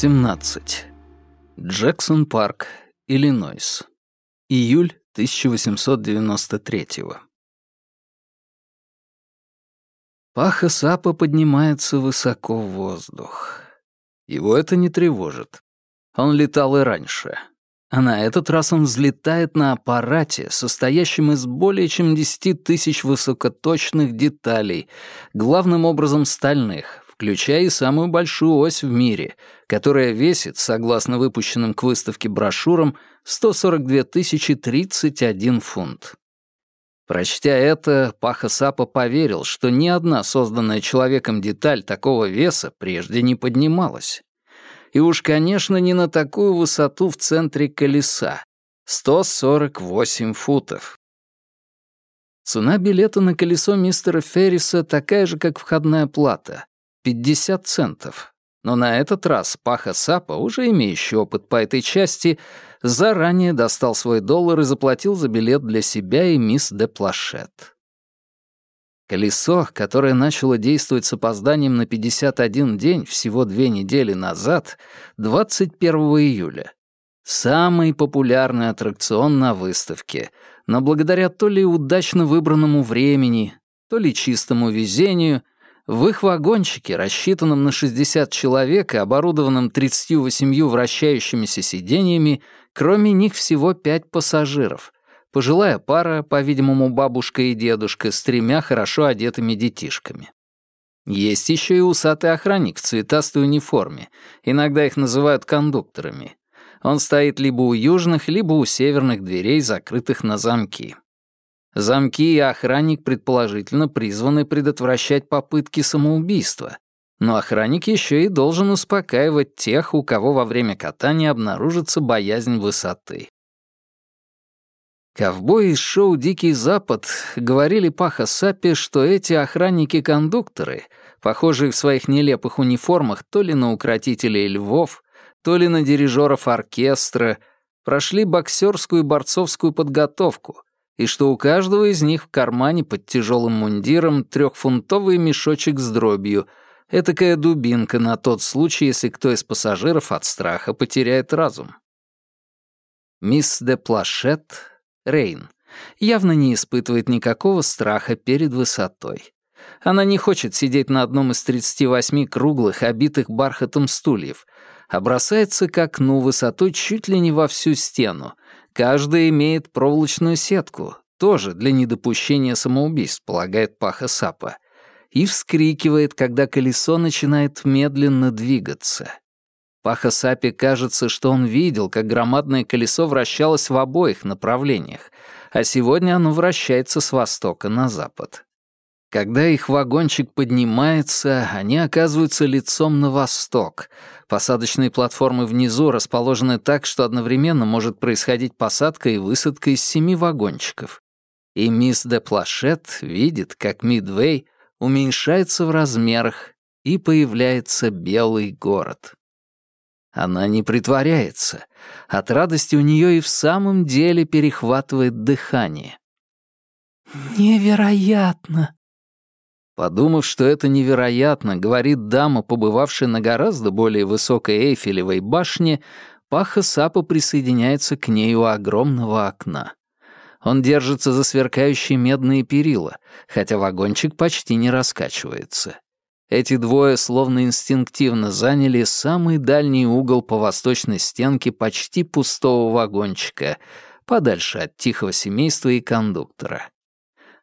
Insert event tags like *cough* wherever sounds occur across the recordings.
17. Джексон Парк, Иллинойс. Июль 1893 Паха Сапа поднимается высоко в воздух. Его это не тревожит. Он летал и раньше. А на этот раз он взлетает на аппарате, состоящем из более чем 10 тысяч высокоточных деталей, главным образом стальных, включая и самую большую ось в мире, которая весит, согласно выпущенным к выставке брошюрам, 142 031 фунт. Прочтя это, Паха Сапа поверил, что ни одна созданная человеком деталь такого веса прежде не поднималась. И уж, конечно, не на такую высоту в центре колеса — 148 футов. Цена билета на колесо мистера Ферриса такая же, как входная плата 50 центов. Но на этот раз Паха Сапа, уже имеющий опыт по этой части, заранее достал свой доллар и заплатил за билет для себя и мисс де Плашет. Колесо, которое начало действовать с опозданием на 51 день всего две недели назад, 21 июля. Самый популярный аттракцион на выставке, но благодаря то ли удачно выбранному времени, то ли чистому везению, в их вагончике, рассчитанном на 60 человек и оборудованном 38 вращающимися сиденьями, кроме них всего пять пассажиров. Пожилая пара, по-видимому, бабушка и дедушка, с тремя хорошо одетыми детишками. Есть еще и усатый охранник в цветастой униформе. Иногда их называют кондукторами. Он стоит либо у южных, либо у северных дверей, закрытых на замки. Замки и охранник предположительно призваны предотвращать попытки самоубийства, но охранник еще и должен успокаивать тех, у кого во время катания обнаружится боязнь высоты. Ковбои из шоу «Дикий Запад» говорили Паха Сапе, что эти охранники-кондукторы, похожие в своих нелепых униформах то ли на укротителей львов, то ли на дирижеров оркестра, прошли боксерскую и борцовскую подготовку — и что у каждого из них в кармане под тяжелым мундиром трехфунтовый мешочек с дробью, этакая дубинка на тот случай, если кто из пассажиров от страха потеряет разум. Мисс де Плашет, Рейн, явно не испытывает никакого страха перед высотой. Она не хочет сидеть на одном из 38 круглых, обитых бархатом стульев, а бросается к окну высотой чуть ли не во всю стену, Каждая имеет проволочную сетку, тоже для недопущения самоубийств, полагает Паха Сапа, и вскрикивает, когда колесо начинает медленно двигаться. Паха Сапе кажется, что он видел, как громадное колесо вращалось в обоих направлениях, а сегодня оно вращается с востока на запад. Когда их вагончик поднимается, они оказываются лицом на восток. Посадочные платформы внизу расположены так, что одновременно может происходить посадка и высадка из семи вагончиков. И мисс де Плашет видит, как Мидвей уменьшается в размерах, и появляется белый город. Она не притворяется. От радости у нее и в самом деле перехватывает дыхание. «Невероятно!» Подумав, что это невероятно, говорит дама, побывавшая на гораздо более высокой Эйфелевой башне, Паха Сапа присоединяется к ней у огромного окна. Он держится за сверкающие медные перила, хотя вагончик почти не раскачивается. Эти двое словно инстинктивно заняли самый дальний угол по восточной стенке почти пустого вагончика, подальше от тихого семейства и кондуктора.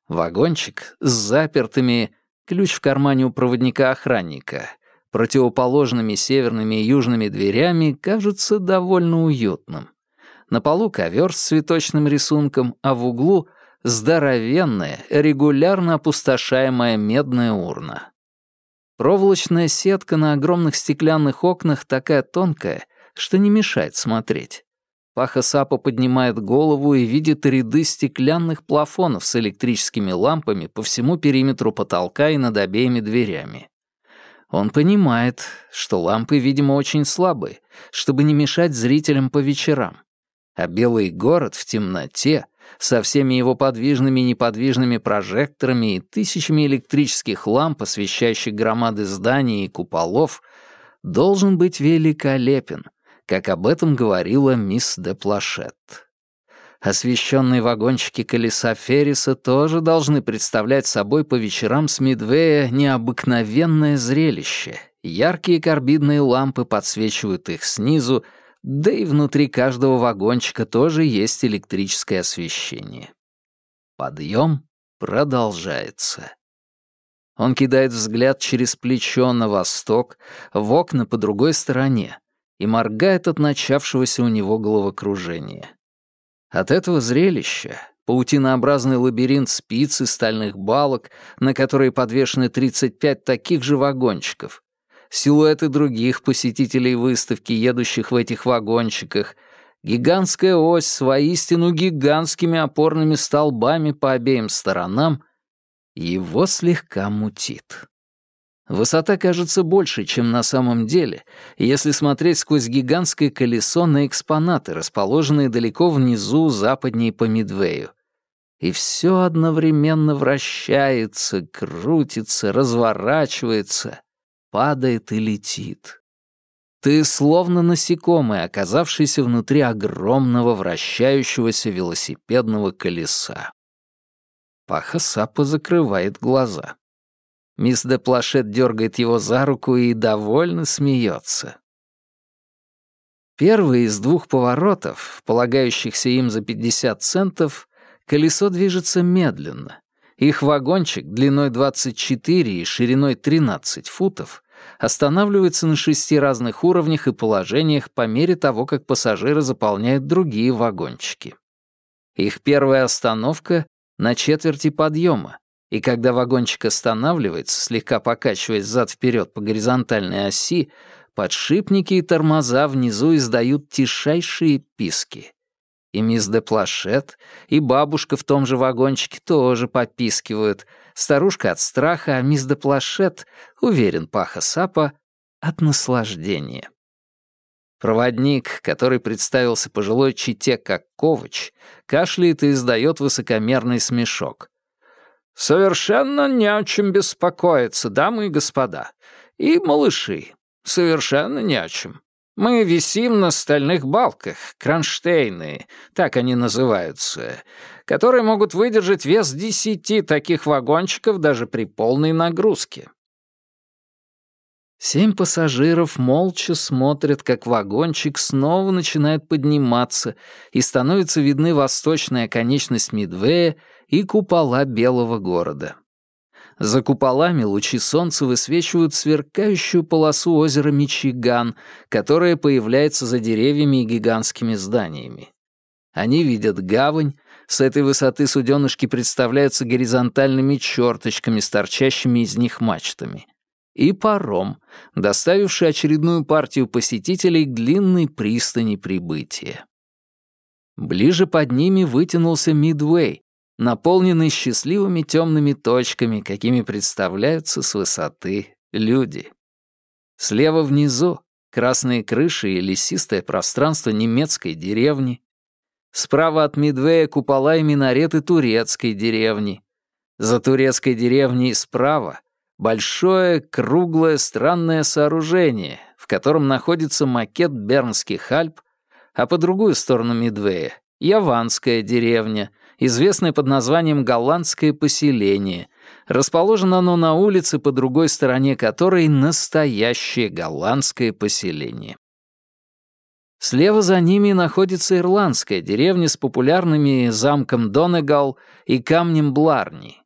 Вагончик с запертыми, ключ в кармане у проводника-охранника, противоположными северными и южными дверями кажется довольно уютным. На полу ковер с цветочным рисунком, а в углу — здоровенная, регулярно опустошаемая медная урна. Проволочная сетка на огромных стеклянных окнах такая тонкая, что не мешает смотреть. Паха Сапа поднимает голову и видит ряды стеклянных плафонов с электрическими лампами по всему периметру потолка и над обеими дверями. Он понимает, что лампы, видимо, очень слабые, чтобы не мешать зрителям по вечерам. А белый город в темноте, со всеми его подвижными и неподвижными прожекторами и тысячами электрических ламп, освещающих громады зданий и куполов, должен быть великолепен, как об этом говорила мисс де Плашет. Освещенные вагончики колеса Ферриса тоже должны представлять собой по вечерам с Мидвея необыкновенное зрелище. Яркие карбидные лампы подсвечивают их снизу, да и внутри каждого вагончика тоже есть электрическое освещение. Подъем продолжается. Он кидает взгляд через плечо на восток, в окна по другой стороне, и моргает от начавшегося у него головокружения. От этого зрелища паутинообразный лабиринт спиц и стальных балок, на которые подвешены 35 таких же вагончиков, силуэты других посетителей выставки, едущих в этих вагончиках, гигантская ось с воистину гигантскими опорными столбами по обеим сторонам, его слегка мутит. Высота кажется больше, чем на самом деле, если смотреть сквозь гигантское колесо на экспонаты, расположенные далеко внизу, западнее по Мидвею. И все одновременно вращается, крутится, разворачивается, падает и летит. Ты словно насекомый, оказавшийся внутри огромного вращающегося велосипедного колеса. Паха Сапа закрывает глаза. Мисс де Плашет дергает его за руку и довольно смеется. Первый из двух поворотов, полагающихся им за 50 центов, колесо движется медленно. Их вагончик длиной 24 и шириной 13 футов останавливается на шести разных уровнях и положениях по мере того, как пассажиры заполняют другие вагончики. Их первая остановка — на четверти подъема, и когда вагончик останавливается, слегка покачиваясь зад-вперед по горизонтальной оси, подшипники и тормоза внизу издают тишайшие писки. И мисс де Плашет, и бабушка в том же вагончике тоже попискивают. Старушка от страха, а мисс де Плашет, уверен Паха Сапа, от наслаждения. Проводник, который представился пожилой чите как Ковач, кашляет и издает высокомерный смешок. Совершенно не о чем беспокоиться, дамы и господа. И малыши. Совершенно не о чем. Мы висим на стальных балках, кронштейны, так они называются, которые могут выдержать вес десяти таких вагончиков даже при полной нагрузке. Семь пассажиров молча смотрят, как вагончик снова начинает подниматься, и становится видны восточная конечность Мидвея и купола Белого города. За куполами лучи солнца высвечивают сверкающую полосу озера Мичиган, которая появляется за деревьями и гигантскими зданиями. Они видят гавань, с этой высоты суденышки представляются горизонтальными черточками с торчащими из них мачтами. И паром, доставивший очередную партию посетителей к длинной пристани прибытия. Ближе под ними вытянулся Мидвей, наполненный счастливыми темными точками, какими представляются с высоты люди. Слева внизу красные крыши и лесистое пространство немецкой деревни. Справа от Медвея купола и минареты турецкой деревни. За турецкой деревней справа большое, круглое, странное сооружение, в котором находится макет Бернских Альп, а по другую сторону Медвея — Яванская деревня — известное под названием «Голландское поселение». Расположено оно на улице, по другой стороне которой настоящее голландское поселение. Слева за ними находится ирландская деревня с популярными замком Донегал и камнем Бларни.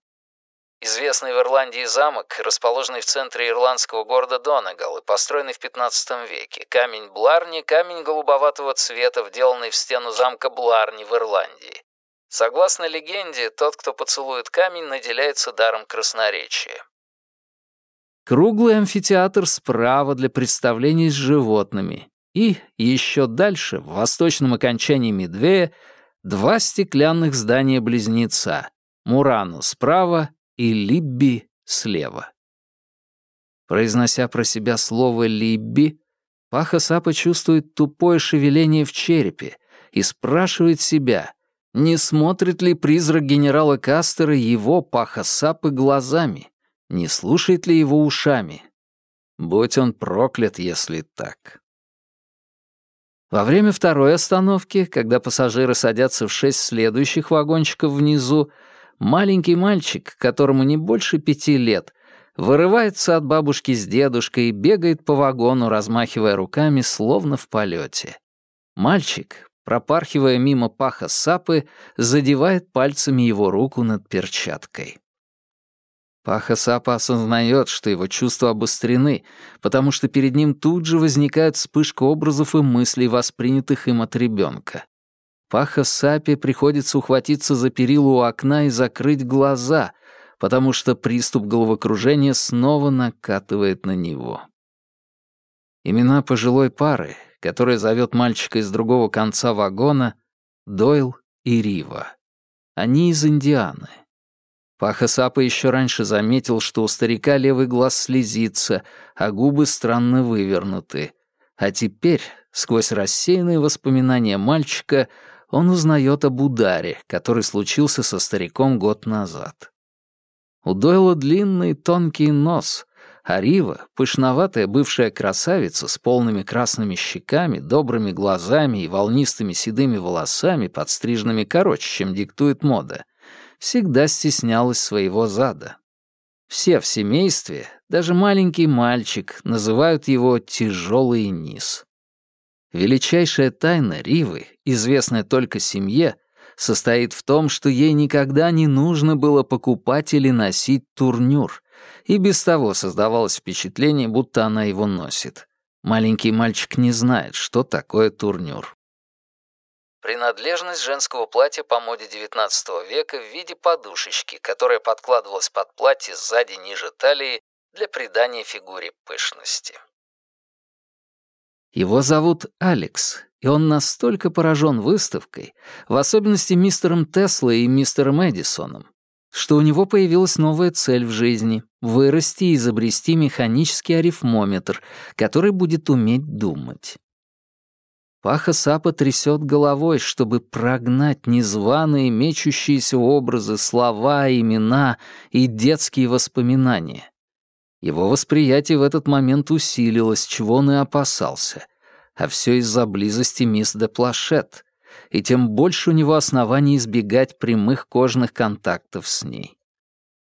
Известный в Ирландии замок, расположенный в центре ирландского города Донегал и построенный в 15 веке. Камень Бларни — камень голубоватого цвета, вделанный в стену замка Бларни в Ирландии. Согласно легенде, тот, кто поцелует камень, наделяется даром красноречия. Круглый амфитеатр справа для представлений с животными. И еще дальше, в восточном окончании Медвея, два стеклянных здания-близнеца — Мурану справа и Либби слева. Произнося про себя слово «Либби», Паха Сапа чувствует тупое шевеление в черепе и спрашивает себя — не смотрит ли призрак генерала Кастера его паха сапы глазами? Не слушает ли его ушами? Будь он проклят, если так. Во время второй остановки, когда пассажиры садятся в шесть следующих вагончиков внизу, маленький мальчик, которому не больше пяти лет, вырывается от бабушки с дедушкой и бегает по вагону, размахивая руками, словно в полете. Мальчик, пропархивая мимо паха сапы, задевает пальцами его руку над перчаткой. Паха Сапа осознает, что его чувства обострены, потому что перед ним тут же возникает вспышка образов и мыслей, воспринятых им от ребенка. Паха Сапе приходится ухватиться за перилу у окна и закрыть глаза, потому что приступ головокружения снова накатывает на него. Имена пожилой пары, которая зовет мальчика из другого конца вагона, Дойл и Рива. Они из Индианы. Паха Сапа еще раньше заметил, что у старика левый глаз слезится, а губы странно вывернуты. А теперь, сквозь рассеянные воспоминания мальчика, он узнает об ударе, который случился со стариком год назад. У Дойла длинный тонкий нос, а Рива, пышноватая бывшая красавица с полными красными щеками, добрыми глазами и волнистыми седыми волосами, подстриженными короче, чем диктует мода, всегда стеснялась своего зада. Все в семействе, даже маленький мальчик, называют его «тяжелый низ». Величайшая тайна Ривы, известная только семье, состоит в том, что ей никогда не нужно было покупать или носить турнюр, и без того создавалось впечатление, будто она его носит. Маленький мальчик не знает, что такое турнюр. Принадлежность женского платья по моде XIX века в виде подушечки, которая подкладывалась под платье сзади ниже талии для придания фигуре пышности. Его зовут Алекс, и он настолько поражен выставкой, в особенности мистером Теслой и мистером Эдисоном, что у него появилась новая цель в жизни — вырасти и изобрести механический арифмометр, который будет уметь думать. Паха Сапа трясет головой, чтобы прогнать незваные мечущиеся образы, слова, имена и детские воспоминания. Его восприятие в этот момент усилилось, чего он и опасался. А все из-за близости мисс де Плашет, и тем больше у него оснований избегать прямых кожных контактов с ней.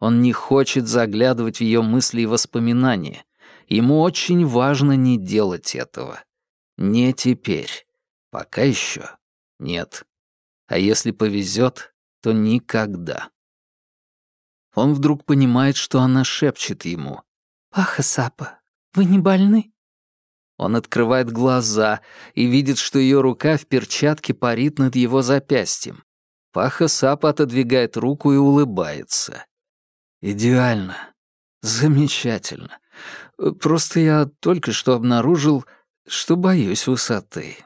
Он не хочет заглядывать в ее мысли и воспоминания. Ему очень важно не делать этого. Не теперь. Пока еще нет. А если повезет, то никогда. Он вдруг понимает, что она шепчет ему. «Паха Сапа, вы не больны?» Он открывает глаза и видит, что ее рука в перчатке парит над его запястьем. Паха Сапа отодвигает руку и улыбается. «Идеально. Замечательно. Просто я только что обнаружил, что боюсь высоты».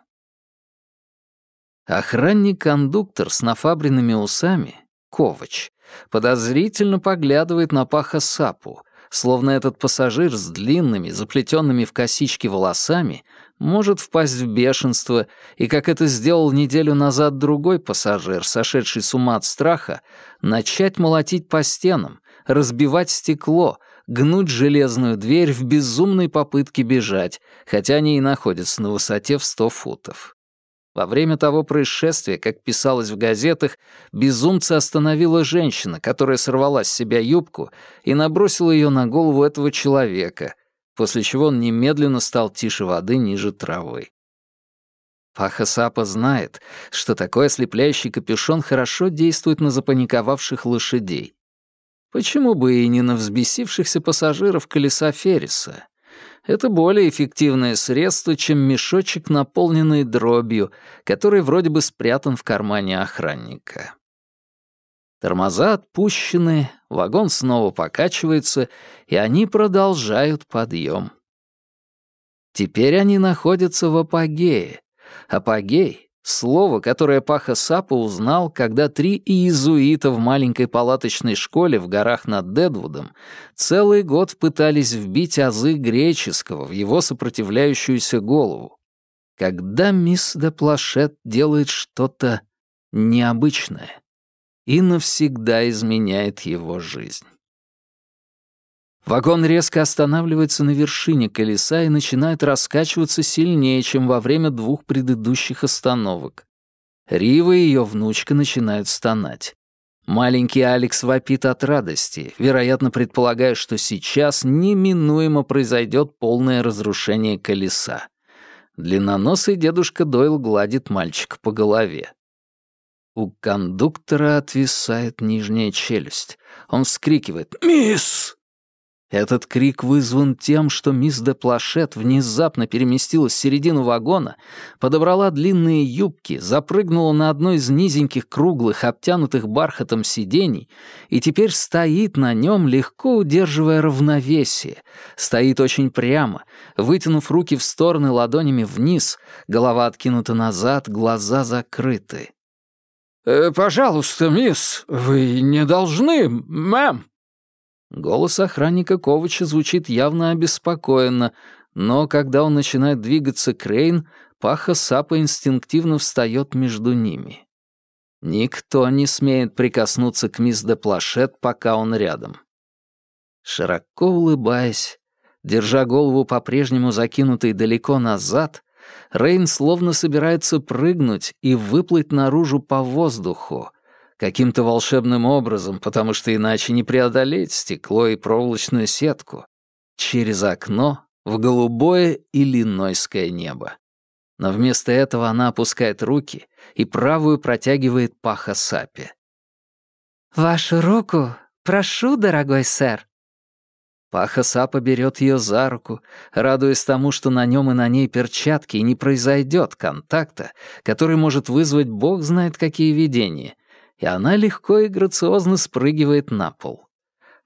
Охранник-кондуктор с нафабренными усами, Ковач, подозрительно поглядывает на Паха Сапу, словно этот пассажир с длинными, заплетенными в косички волосами может впасть в бешенство, и, как это сделал неделю назад другой пассажир, сошедший с ума от страха, начать молотить по стенам, разбивать стекло, гнуть железную дверь в безумной попытке бежать, хотя они и находятся на высоте в сто футов. Во время того происшествия, как писалось в газетах, безумца остановила женщина, которая сорвала с себя юбку и набросила ее на голову этого человека, после чего он немедленно стал тише воды ниже травы. Паха Сапа знает, что такой ослепляющий капюшон хорошо действует на запаниковавших лошадей. Почему бы и не на взбесившихся пассажиров колеса Ферриса? Это более эффективное средство, чем мешочек, наполненный дробью, который вроде бы спрятан в кармане охранника. Тормоза отпущены, вагон снова покачивается, и они продолжают подъем. Теперь они находятся в апогее. Апогей Слово, которое Паха Сапа узнал, когда три иезуита в маленькой палаточной школе в горах над Дедвудом целый год пытались вбить азы греческого в его сопротивляющуюся голову. Когда мисс де Плашет делает что-то необычное и навсегда изменяет его жизнь. Вагон резко останавливается на вершине колеса и начинает раскачиваться сильнее, чем во время двух предыдущих остановок. Рива и ее внучка начинают стонать. Маленький Алекс вопит от радости, вероятно, предполагая, что сейчас неминуемо произойдет полное разрушение колеса. Длинноносый дедушка Дойл гладит мальчика по голове. У кондуктора отвисает нижняя челюсть. Он вскрикивает «Мисс!» Этот крик вызван тем, что мисс де Плашет внезапно переместилась в середину вагона, подобрала длинные юбки, запрыгнула на одно из низеньких круглых, обтянутых бархатом сидений и теперь стоит на нем, легко удерживая равновесие. Стоит очень прямо, вытянув руки в стороны ладонями вниз, голова откинута назад, глаза закрыты. «Э, «Пожалуйста, мисс, вы не должны, мэм!» Голос охранника Ковача звучит явно обеспокоенно, но когда он начинает двигаться Крейн, паха Сапа инстинктивно встает между ними. Никто не смеет прикоснуться к мисс де Плашет, пока он рядом. Широко улыбаясь, держа голову по-прежнему закинутой далеко назад, Рейн словно собирается прыгнуть и выплыть наружу по воздуху, Каким-то волшебным образом, потому что иначе не преодолеть стекло и проволочную сетку. Через окно в голубое иллинойское небо. Но вместо этого она опускает руки и правую протягивает паха Сапи. «Вашу руку? Прошу, дорогой сэр». Паха Сапа берет ее за руку, радуясь тому, что на нем и на ней перчатки, и не произойдет контакта, который может вызвать бог знает какие видения, и она легко и грациозно спрыгивает на пол.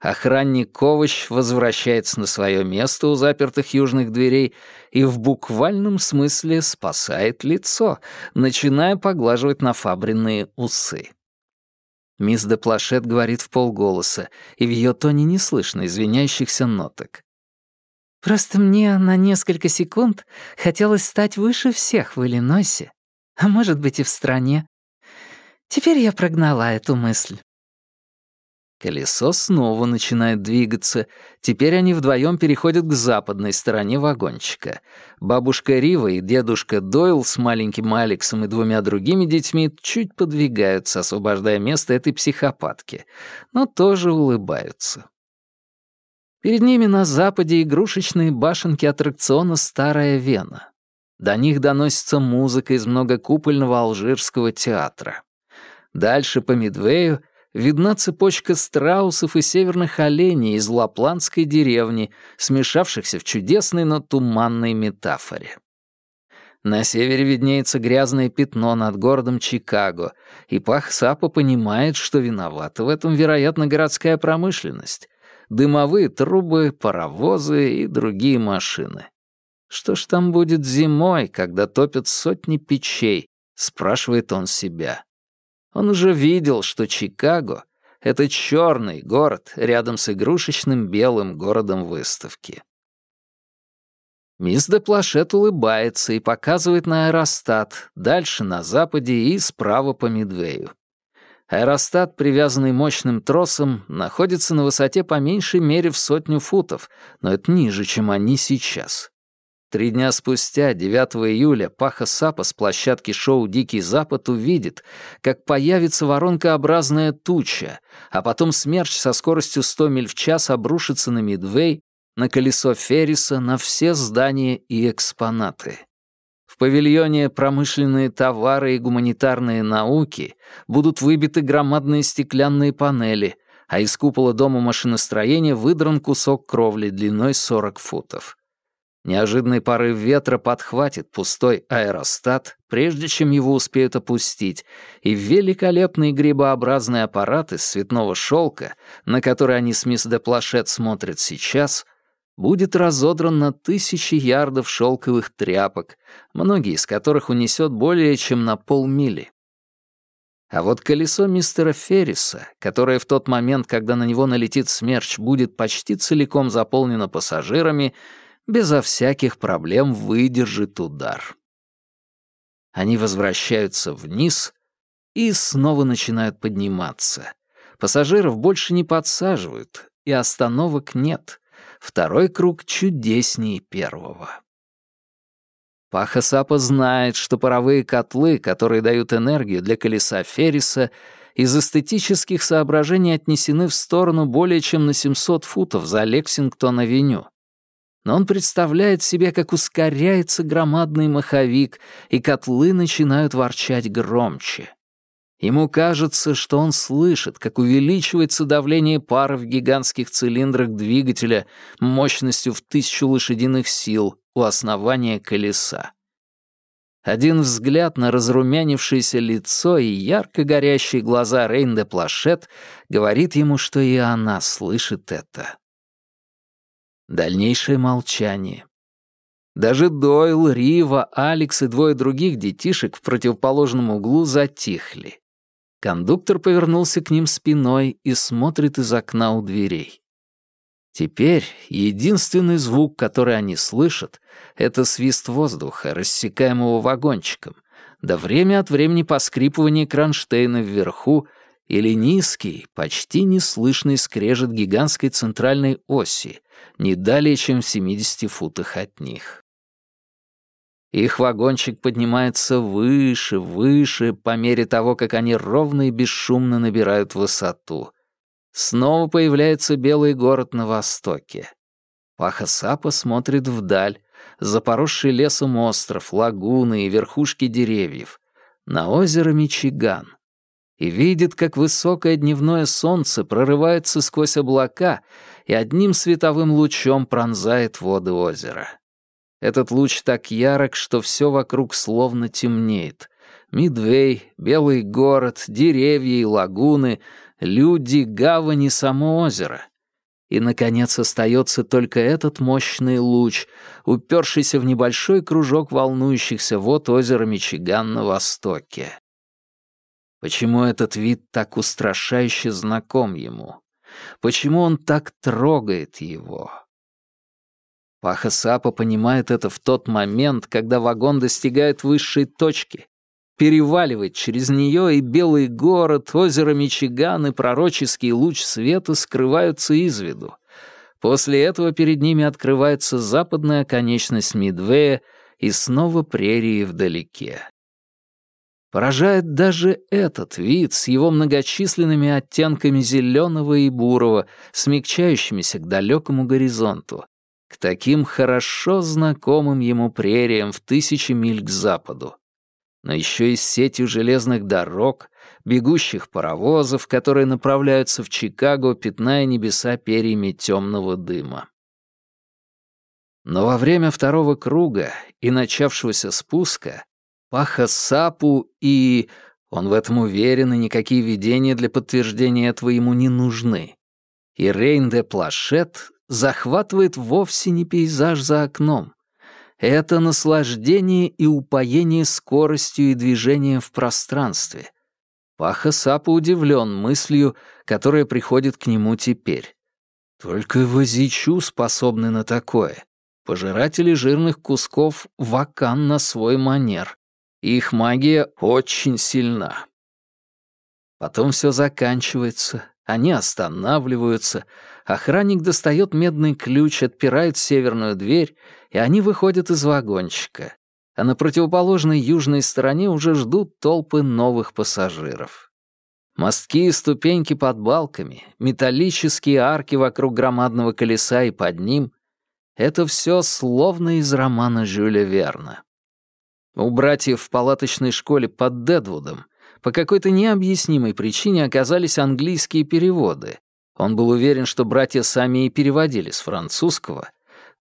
Охранник Ковач возвращается на свое место у запертых южных дверей и в буквальном смысле спасает лицо, начиная поглаживать нафабренные усы. Мисс де Плашет говорит в полголоса, и в ее тоне не слышно извиняющихся ноток. «Просто мне на несколько секунд хотелось стать выше всех в Иллинойсе, а может быть и в стране. Теперь я прогнала эту мысль. Колесо снова начинает двигаться. Теперь они вдвоем переходят к западной стороне вагончика. Бабушка Рива и дедушка Дойл с маленьким Алексом и двумя другими детьми чуть подвигаются, освобождая место этой психопатки, но тоже улыбаются. Перед ними на западе игрушечные башенки аттракциона «Старая Вена». До них доносится музыка из многокупольного алжирского театра. Дальше по Медвею видна цепочка страусов и северных оленей из лапландской деревни, смешавшихся в чудесной, но туманной метафоре. На севере виднеется грязное пятно над городом Чикаго, и Пах Сапа понимает, что виновата в этом, вероятно, городская промышленность. Дымовые трубы, паровозы и другие машины. Что ж там будет зимой, когда топят сотни печей, спрашивает он себя. Он уже видел, что Чикаго — это черный город рядом с игрушечным белым городом выставки. Мисс де Плашет улыбается и показывает на аэростат, дальше на западе и справа по Медвею. Аэростат, привязанный мощным тросом, находится на высоте по меньшей мере в сотню футов, но это ниже, чем они сейчас. Три дня спустя, 9 июля, Паха Сапа с площадки шоу «Дикий Запад» увидит, как появится воронкообразная туча, а потом смерч со скоростью 100 миль в час обрушится на Мидвей, на колесо Ферриса, на все здания и экспонаты. В павильоне промышленные товары и гуманитарные науки будут выбиты громадные стеклянные панели, а из купола дома машиностроения выдран кусок кровли длиной 40 футов. Неожиданный порыв ветра подхватит пустой аэростат, прежде чем его успеют опустить, и великолепный грибообразный аппарат из цветного шелка, на который они с мисс де Плашет смотрят сейчас, будет разодран на тысячи ярдов шелковых тряпок, многие из которых унесет более чем на полмили. А вот колесо мистера Ферриса, которое в тот момент, когда на него налетит смерч, будет почти целиком заполнено пассажирами — безо всяких проблем выдержит удар. Они возвращаются вниз и снова начинают подниматься. Пассажиров больше не подсаживают, и остановок нет. второй круг чудеснее первого. Паха Сапа знает, что паровые котлы, которые дают энергию для колеса Ферриса, из эстетических соображений отнесены в сторону более чем на 700 футов за Лексингтон-авеню. Но он представляет себе, как ускоряется громадный маховик, и котлы начинают ворчать громче. Ему кажется, что он слышит, как увеличивается давление пара в гигантских цилиндрах двигателя мощностью в тысячу лошадиных сил, у основания колеса. Один взгляд на разрумянившееся лицо и ярко горящие глаза Рейн де Плашет говорит ему, что и она слышит это. Дальнейшее молчание. Даже Дойл, Рива, Алекс и двое других детишек в противоположном углу затихли. Кондуктор повернулся к ним спиной и смотрит из окна у дверей. Теперь единственный звук, который они слышат, это свист воздуха, рассекаемого вагончиком, да время от времени поскрипывание кронштейна вверху или низкий, почти неслышный скрежет гигантской центральной оси, не далее, чем в 70 футах от них. Их вагончик поднимается выше, выше, по мере того, как они ровно и бесшумно набирают высоту. Снова появляется белый город на востоке. Паха-Сапа смотрит вдаль, за поросший лесом остров, лагуны и верхушки деревьев, на озеро Мичиган, и видит, как высокое дневное солнце прорывается сквозь облака и одним световым лучом пронзает воды озера. Этот луч так ярок, что все вокруг словно темнеет. Мидвей, Белый город, деревья и лагуны — люди, гавани, само озеро. И, наконец, остается только этот мощный луч, упершийся в небольшой кружок волнующихся вод озера Мичиган на востоке. Почему этот вид так устрашающе знаком ему? Почему он так трогает его? Паха Сапа понимает это в тот момент, когда вагон достигает высшей точки, переваливает через нее, и белый город, озеро Мичиган и пророческий луч света скрываются из виду. После этого перед ними открывается западная оконечность Мидвея и снова прерии вдалеке. Поражает даже этот вид с его многочисленными оттенками зеленого и бурого, смягчающимися к далекому горизонту, к таким хорошо знакомым ему прериям в тысячи миль к западу но еще и с сетью железных дорог, бегущих паровозов, которые направляются в Чикаго, пятная небеса перьями темного дыма. Но во время второго круга и начавшегося спуска Паха Сапу и... Он в этом уверен, и никакие видения для подтверждения этого ему не нужны. И Рейн де Плашет захватывает вовсе не пейзаж за окном, это наслаждение и упоение скоростью и движением в пространстве. Паха Сапа удивлен мыслью, которая приходит к нему теперь. Только Вазичу способны на такое. Пожиратели жирных кусков вакан на свой манер. Их магия очень сильна. Потом все заканчивается, они останавливаются, охранник достает медный ключ, отпирает северную дверь, и они выходят из вагончика. А на противоположной южной стороне уже ждут толпы новых пассажиров. Мостки и ступеньки под балками, металлические арки вокруг громадного колеса и под ним — это все словно из романа Жюля Верна. У братьев в палаточной школе под Дедвудом. По какой-то необъяснимой причине оказались английские переводы, он был уверен, что братья сами и переводили с французского.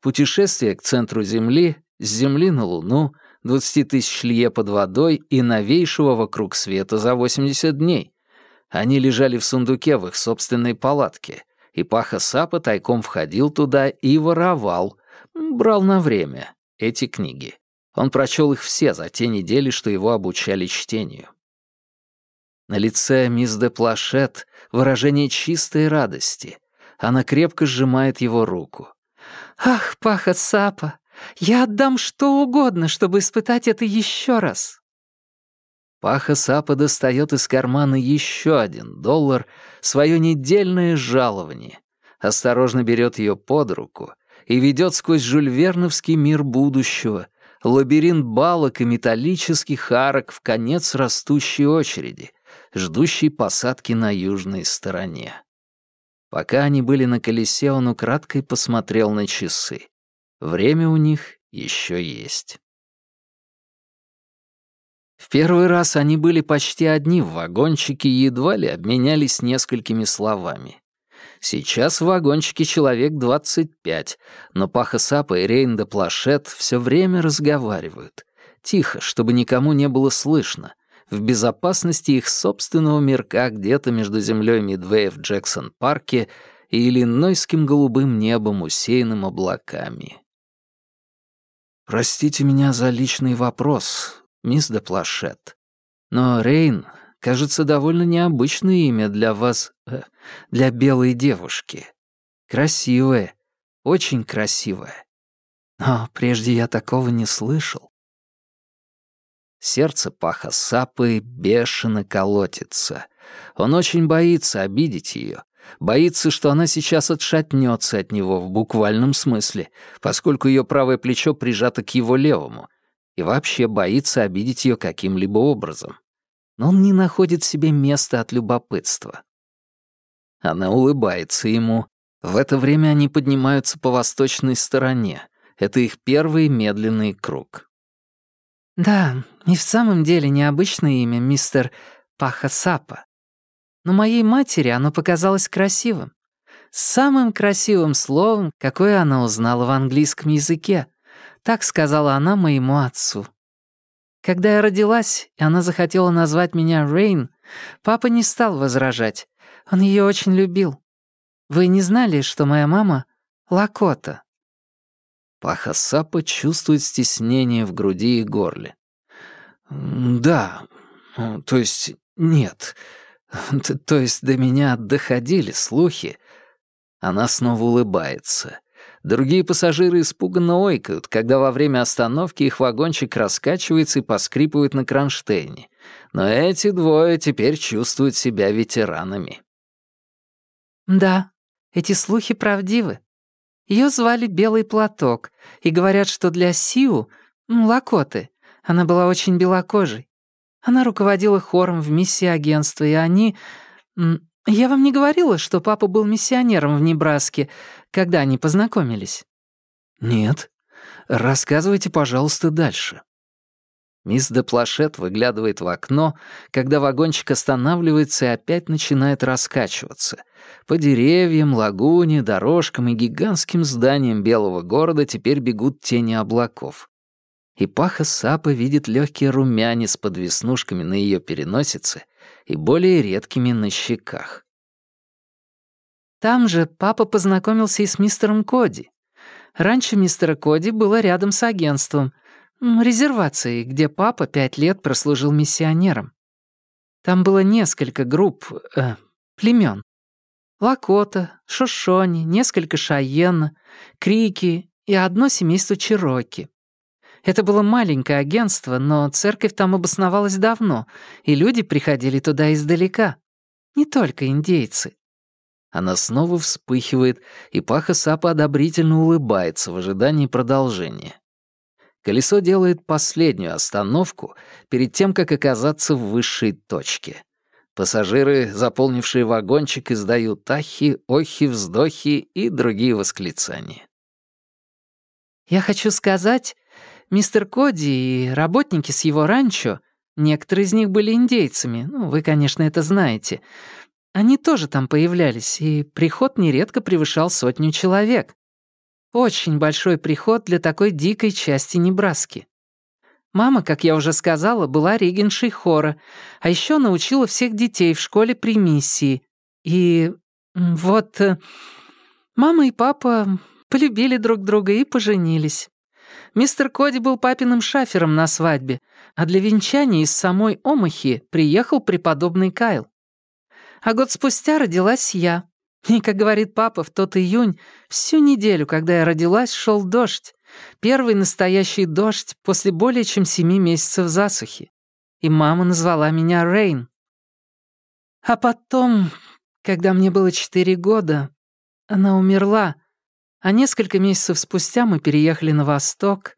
«Путешествие к центру Земли», «С Земли на Луну», «20 тысяч лье под водой» и «Новейшего вокруг света за 80 дней». Они лежали в сундуке в их собственной палатке, и Паха Сапа тайком входил туда и воровал, брал на время эти книги. Он прочел их все за те недели, что его обучали чтению. На лице мисс де Плашет выражение чистой радости. Она крепко сжимает его руку. «Ах, Паха Сапа, я отдам что угодно, чтобы испытать это еще раз». Паха Сапа достает из кармана еще один доллар, свое недельное жалование. осторожно берет ее под руку и ведет сквозь жульверновский мир будущего, лабиринт балок и металлических арок в конец растущей очереди, ждущей посадки на южной стороне. Пока они были на колесе, он украдкой посмотрел на часы. Время у них еще есть. В первый раз они были почти одни в вагончике и едва ли обменялись несколькими словами. Сейчас в вагончике человек 25, но Паха Сапа и Рейн де Плашет все время разговаривают. Тихо, чтобы никому не было слышно. В безопасности их собственного мирка где-то между землей Мидвея в Джексон-парке и иллинойским голубым небом, усеянным облаками. «Простите меня за личный вопрос, мисс де Плашет, но Рейн Кажется, довольно необычное имя для вас, э, для белой девушки. Красивое, очень красивое. Но прежде я такого не слышал. Сердце Паха Сапы бешено колотится. Он очень боится обидеть ее, боится, что она сейчас отшатнется от него в буквальном смысле, поскольку ее правое плечо прижато к его левому, и вообще боится обидеть ее каким-либо образом но он не находит себе места от любопытства. Она улыбается ему. В это время они поднимаются по восточной стороне. Это их первый медленный круг. «Да, и в самом деле необычное имя, мистер Пахасапа. Но моей матери оно показалось красивым. Самым красивым словом, какое она узнала в английском языке. Так сказала она моему отцу. Когда я родилась, и она захотела назвать меня Рейн, папа не стал возражать. Он ее очень любил. Вы не знали, что моя мама — Лакота?» Пахасапа чувствует стеснение в груди и горле. «Да, то есть нет. *laughs* То есть до меня доходили слухи». Она снова улыбается. Другие пассажиры испуганно ойкают, когда во время остановки их вагончик раскачивается и поскрипывает на кронштейне. Но эти двое теперь чувствуют себя ветеранами. «Да, эти слухи правдивы. Ее звали Белый платок, и говорят, что для Сиу, Лакоты, она была очень белокожей. Она руководила хором в миссии агентства, и они... Я вам не говорила, что папа был миссионером в Небраске, когда они познакомились?» «Нет. Рассказывайте, пожалуйста, дальше». Мисс де Плашет выглядывает в окно, когда вагончик останавливается и опять начинает раскачиваться. По деревьям, лагуне, дорожкам и гигантским зданиям белого города теперь бегут тени облаков. И Паха Сапа видит легкий румянец под веснушками на ее переносице и более редкими на щеках. Там же папа познакомился и с мистером Коди. Раньше мистера Коди было рядом с агентством, резервацией, где папа пять лет прослужил миссионером. Там было несколько групп, э, племен. Лакота, Шошони, несколько Шайена, Крики и одно семейство Чироки. Это было маленькое агентство, но церковь там обосновалась давно, и люди приходили туда издалека. Не только индейцы. Она снова вспыхивает, и Паха Сапа одобрительно улыбается в ожидании продолжения. Колесо делает последнюю остановку перед тем, как оказаться в высшей точке. Пассажиры, заполнившие вагончик, издают ахи, охи, вздохи и другие восклицания. «Я хочу сказать, мистер Коди и работники с его ранчо, некоторые из них были индейцами, ну, вы, конечно, это знаете, они тоже там появлялись, и приход нередко превышал сотню человек. Очень большой приход для такой дикой части Небраски. Мама, как я уже сказала, была регеншей хора, а еще научила всех детей в школе при миссии. И вот э, мама и папа полюбили друг друга и поженились. Мистер Коди был папиным шафером на свадьбе, а для венчания из самой Омахи приехал преподобный Кайл. А год спустя родилась я. И, как говорит папа, в тот июнь, всю неделю, когда я родилась, шел дождь. Первый настоящий дождь после более чем семи месяцев засухи. И мама назвала меня Рейн. А потом, когда мне было четыре года, Она умерла, а несколько месяцев спустя мы переехали на восток,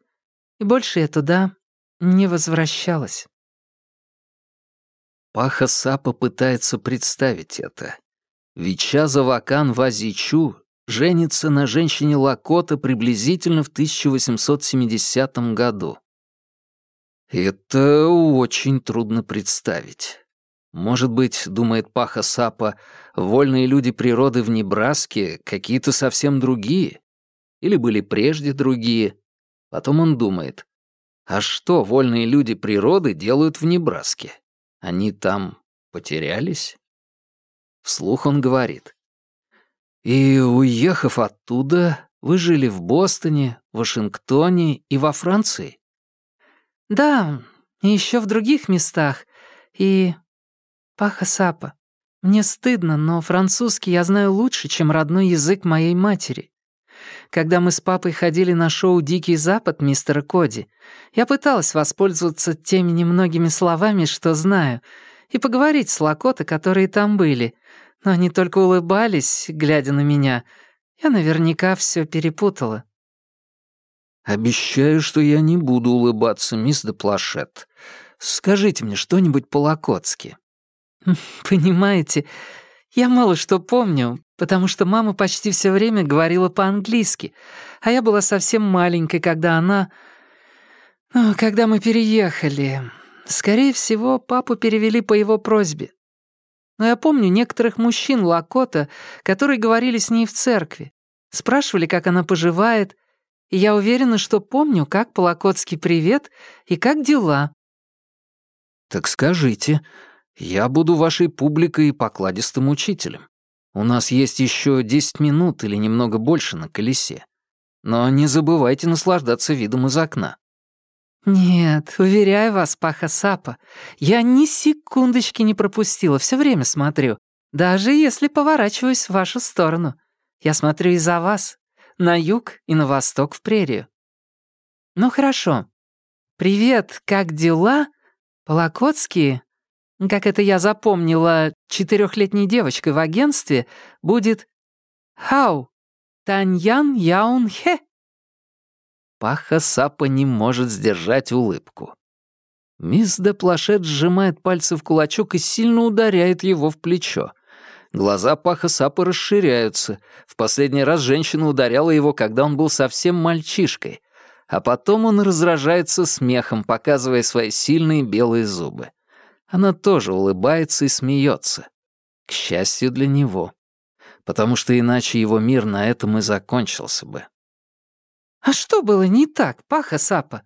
и больше я туда не возвращалась. Паха Сапа пытается представить это. Вичаза Вакан Вазичу женится на женщине Лакота приблизительно в 1870 году. Это очень трудно представить. Может быть, думает Паха Сапа, вольные люди природы в Небраске какие-то совсем другие? Или были прежде другие? Потом он думает, а что вольные люди природы делают в Небраске? Они там потерялись? Вслух он говорит. И, уехав оттуда, вы жили в Бостоне, Вашингтоне и во Франции? Да, и еще в других местах. И... Паха-сапа, мне стыдно, но французский я знаю лучше, чем родной язык моей матери. Когда мы с папой ходили на шоу «Дикий Запад» мистера Коди, я пыталась воспользоваться теми немногими словами, что знаю, и поговорить с Лакота, которые там были, но они только улыбались, глядя на меня. Я наверняка все перепутала. «Обещаю, что я не буду улыбаться, мисс де Плашет. Скажите мне что-нибудь по-лакотски». *laughs* «Понимаете, я мало что помню, потому что мама почти все время говорила по-английски, а я была совсем маленькой, когда она... Ну, когда мы переехали. Скорее всего, папу перевели по его просьбе. Но я помню некоторых мужчин Лакота, которые говорили с ней в церкви, спрашивали, как она поживает, и я уверена, что помню, как по-лакотски «привет» и как дела. «Так скажите, я буду вашей публикой и покладистым учителем. У нас есть еще 10 минут или немного больше на колесе. Но не забывайте наслаждаться видом из окна». «Нет, уверяю вас, Паха Сапа, я ни секундочки не пропустила, все время смотрю, даже если поворачиваюсь в вашу сторону. Я смотрю и за вас, на юг и на восток в прерию». «Ну хорошо. Привет, как дела?» По-лакотски как это я запомнила четырехлетней девочкой в агентстве, будет «Хау, Таньян Яун Хе». Паха Сапа не может сдержать улыбку. Мисс де Плашет сжимает пальцы в кулачок и сильно ударяет его в плечо. Глаза Паха Сапа расширяются. В последний раз женщина ударяла его, когда он был совсем мальчишкой. А потом он разражается смехом, показывая свои сильные белые зубы. Она тоже улыбается и смеется. К счастью для него. Потому что иначе его мир на этом и закончился бы. «А что было не так, Паха Сапа?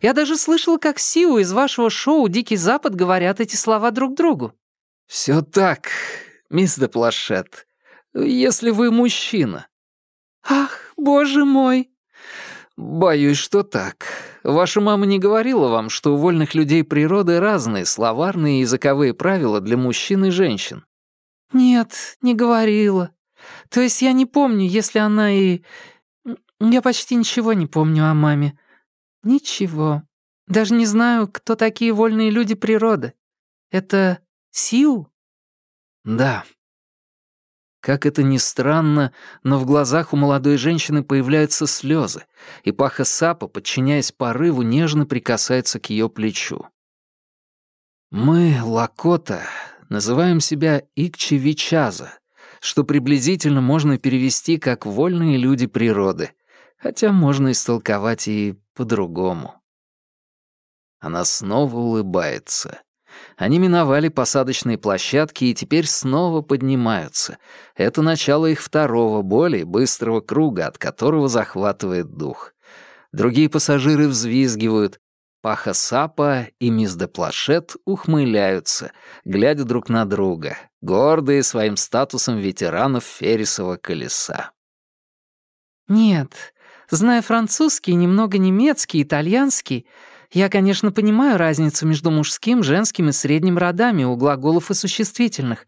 Я даже слышала, как Сиу из вашего шоу «Дикий Запад» говорят эти слова друг другу». «Все так, мисс де Плашет, если вы мужчина». «Ах, боже мой!» «Боюсь, что так. Ваша мама не говорила вам, что у вольных людей природы разные словарные и языковые правила для мужчин и женщин?» «Нет, не говорила. То есть я не помню, если она и... Я почти ничего не помню о маме. Ничего. Даже не знаю, кто такие вольные люди природы. Это Сиу?» «Да», как это ни странно, но в глазах у молодой женщины появляются слезы, и Паха Сапа, подчиняясь порыву, нежно прикасается к ее плечу. «Мы, Лакота, называем себя Икчевичаза, что приблизительно можно перевести как «вольные люди природы», хотя можно истолковать и по-другому. Она снова улыбается. Они миновали посадочные площадки и теперь снова поднимаются. Это начало их второго, более быстрого круга, от которого захватывает дух. Другие пассажиры взвизгивают. Паха Сапа и мисс де Плашет ухмыляются, глядя друг на друга, гордые своим статусом ветеранов Феррисова колеса. «Нет, зная французский, немного немецкий, итальянский, я, конечно, понимаю разницу между мужским, женским и средним родами у глаголов и существительных,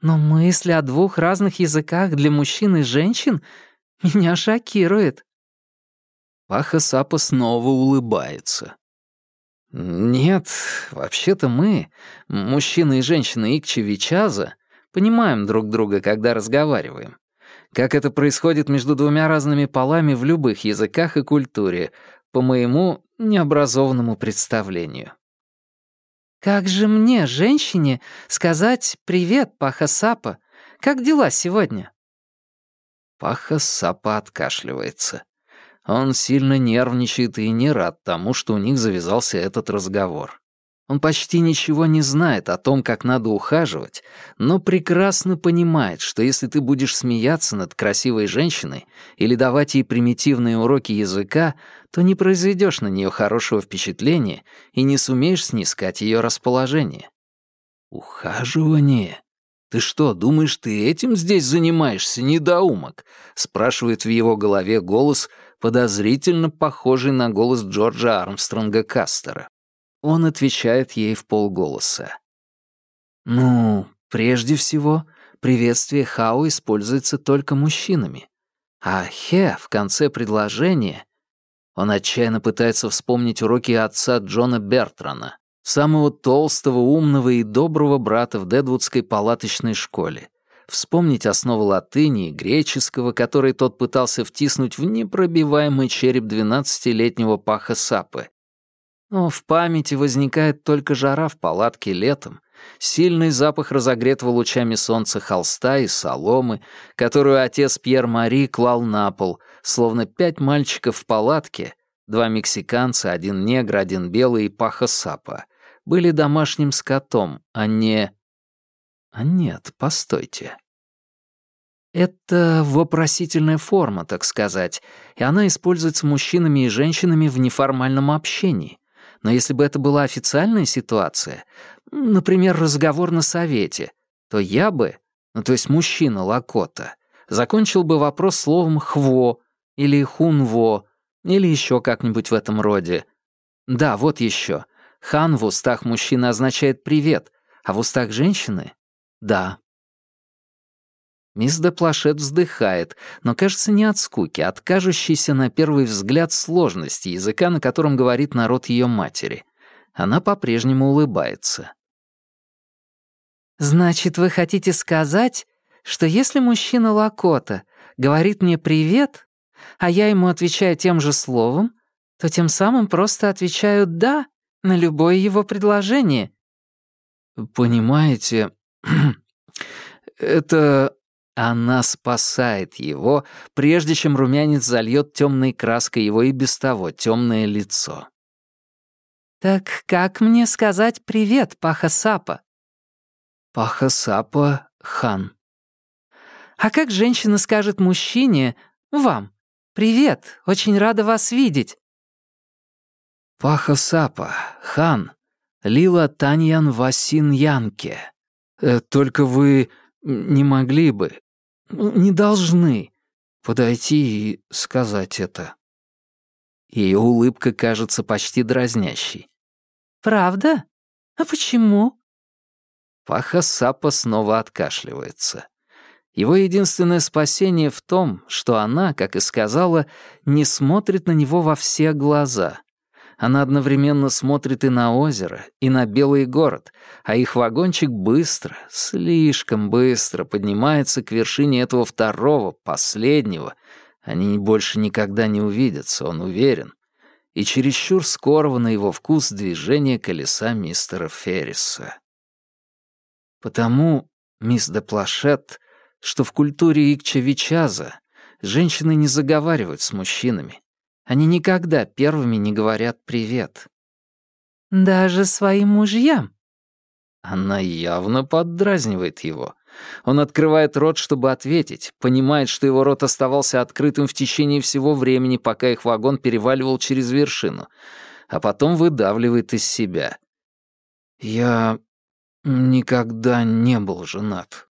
но мысли о двух разных языках для мужчин и женщин *laughs* меня шокирует. Паха Сапа снова улыбается. «Нет, вообще-то мы, мужчины и женщины Икчевичаза, понимаем друг друга, когда разговариваем. как это происходит между двумя разными полами в любых языках и культуре, по моему необразованному представлению. «Как же мне, женщине, сказать «Привет, Паха Сапа»? Как дела сегодня?» Паха Сапа откашливается. Он сильно нервничает и не рад тому, что у них завязался этот разговор. Он почти ничего не знает о том, как надо ухаживать, но прекрасно понимает, что если ты будешь смеяться над красивой женщиной или давать ей примитивные уроки языка, то не произведешь на нее хорошего впечатления и не сумеешь снискать ее расположение. «Ухаживание? Ты что, думаешь, ты этим здесь занимаешься, недоумок?» — спрашивает в его голове голос, подозрительно похожий на голос Джорджа Армстронга Кастера. Он отвечает ей в полголоса. «Ну, прежде всего, приветствие Хау используется только мужчинами, а «хе» в конце предложения он отчаянно пытается вспомнить уроки отца Джона Бертрана, самого толстого, умного и доброго брата в Дедвудской палаточной школе, вспомнить основы латыни и греческого, которые тот пытался втиснуть в непробиваемый череп двенадцатилетнего паха Сапы, но в памяти возникает только жара в палатке летом, сильный запах разогретого лучами солнца холста и соломы, которую отец Пьер-Мари клал на пол, словно пять мальчиков в палатке, два мексиканца, один негр, один белый и паха сапа, были домашним скотом, а не... А нет, постойте. Это вопросительная форма, так сказать, и она используется мужчинами и женщинами в неформальном общении. Но если бы это была официальная ситуация, например, разговор на совете, то я бы, ну то есть мужчина Лакота, закончил бы вопрос словом «хво» или «хунво» или еще как-нибудь в этом роде. Да, вот еще. «Хан» в устах мужчины означает «привет», а в устах женщины — «да». Мисс де Плашет вздыхает, но, кажется, не от скуки, а от кажущейся на первый взгляд сложности языка, на котором говорит народ ее матери. Она по-прежнему улыбается. «Значит, вы хотите сказать, что если мужчина Лакота говорит мне «привет», а я ему отвечаю тем же словом, то тем самым просто отвечаю «да» на любое его предложение?» «Понимаете, *clears throat* это она спасает его, прежде чем румянец зальет темной краской его и без того темное лицо. «Так как мне сказать привет, Паха-Сапа?» «Паха-Сапа хан». «А как женщина скажет мужчине, вам, привет, очень рада вас видеть?» «Паха-Сапа хан, Лила Таньян Васин Янке. Э, только вы не могли бы, не должны подойти и сказать это. Ее улыбка кажется почти дразнящей. «Правда? А почему?» Паха Сапа снова откашливается. Его единственное спасение в том, что она, как и сказала, не смотрит на него во все глаза. Она одновременно смотрит и на озеро, и на Белый город, а их вагончик быстро, слишком быстро поднимается к вершине этого второго, последнего. Они больше никогда не увидятся, он уверен. И чересчур скорого на его вкус движение колеса мистера Ферриса. Потому, мисс де Плашет, что в культуре Икча-Вичаза женщины не заговаривают с мужчинами, они никогда первыми не говорят «привет». «Даже своим мужьям?» Она явно поддразнивает его. Он открывает рот, чтобы ответить, понимает, что его рот оставался открытым в течение всего времени, пока их вагон переваливал через вершину, а потом выдавливает из себя. «Я никогда не был женат».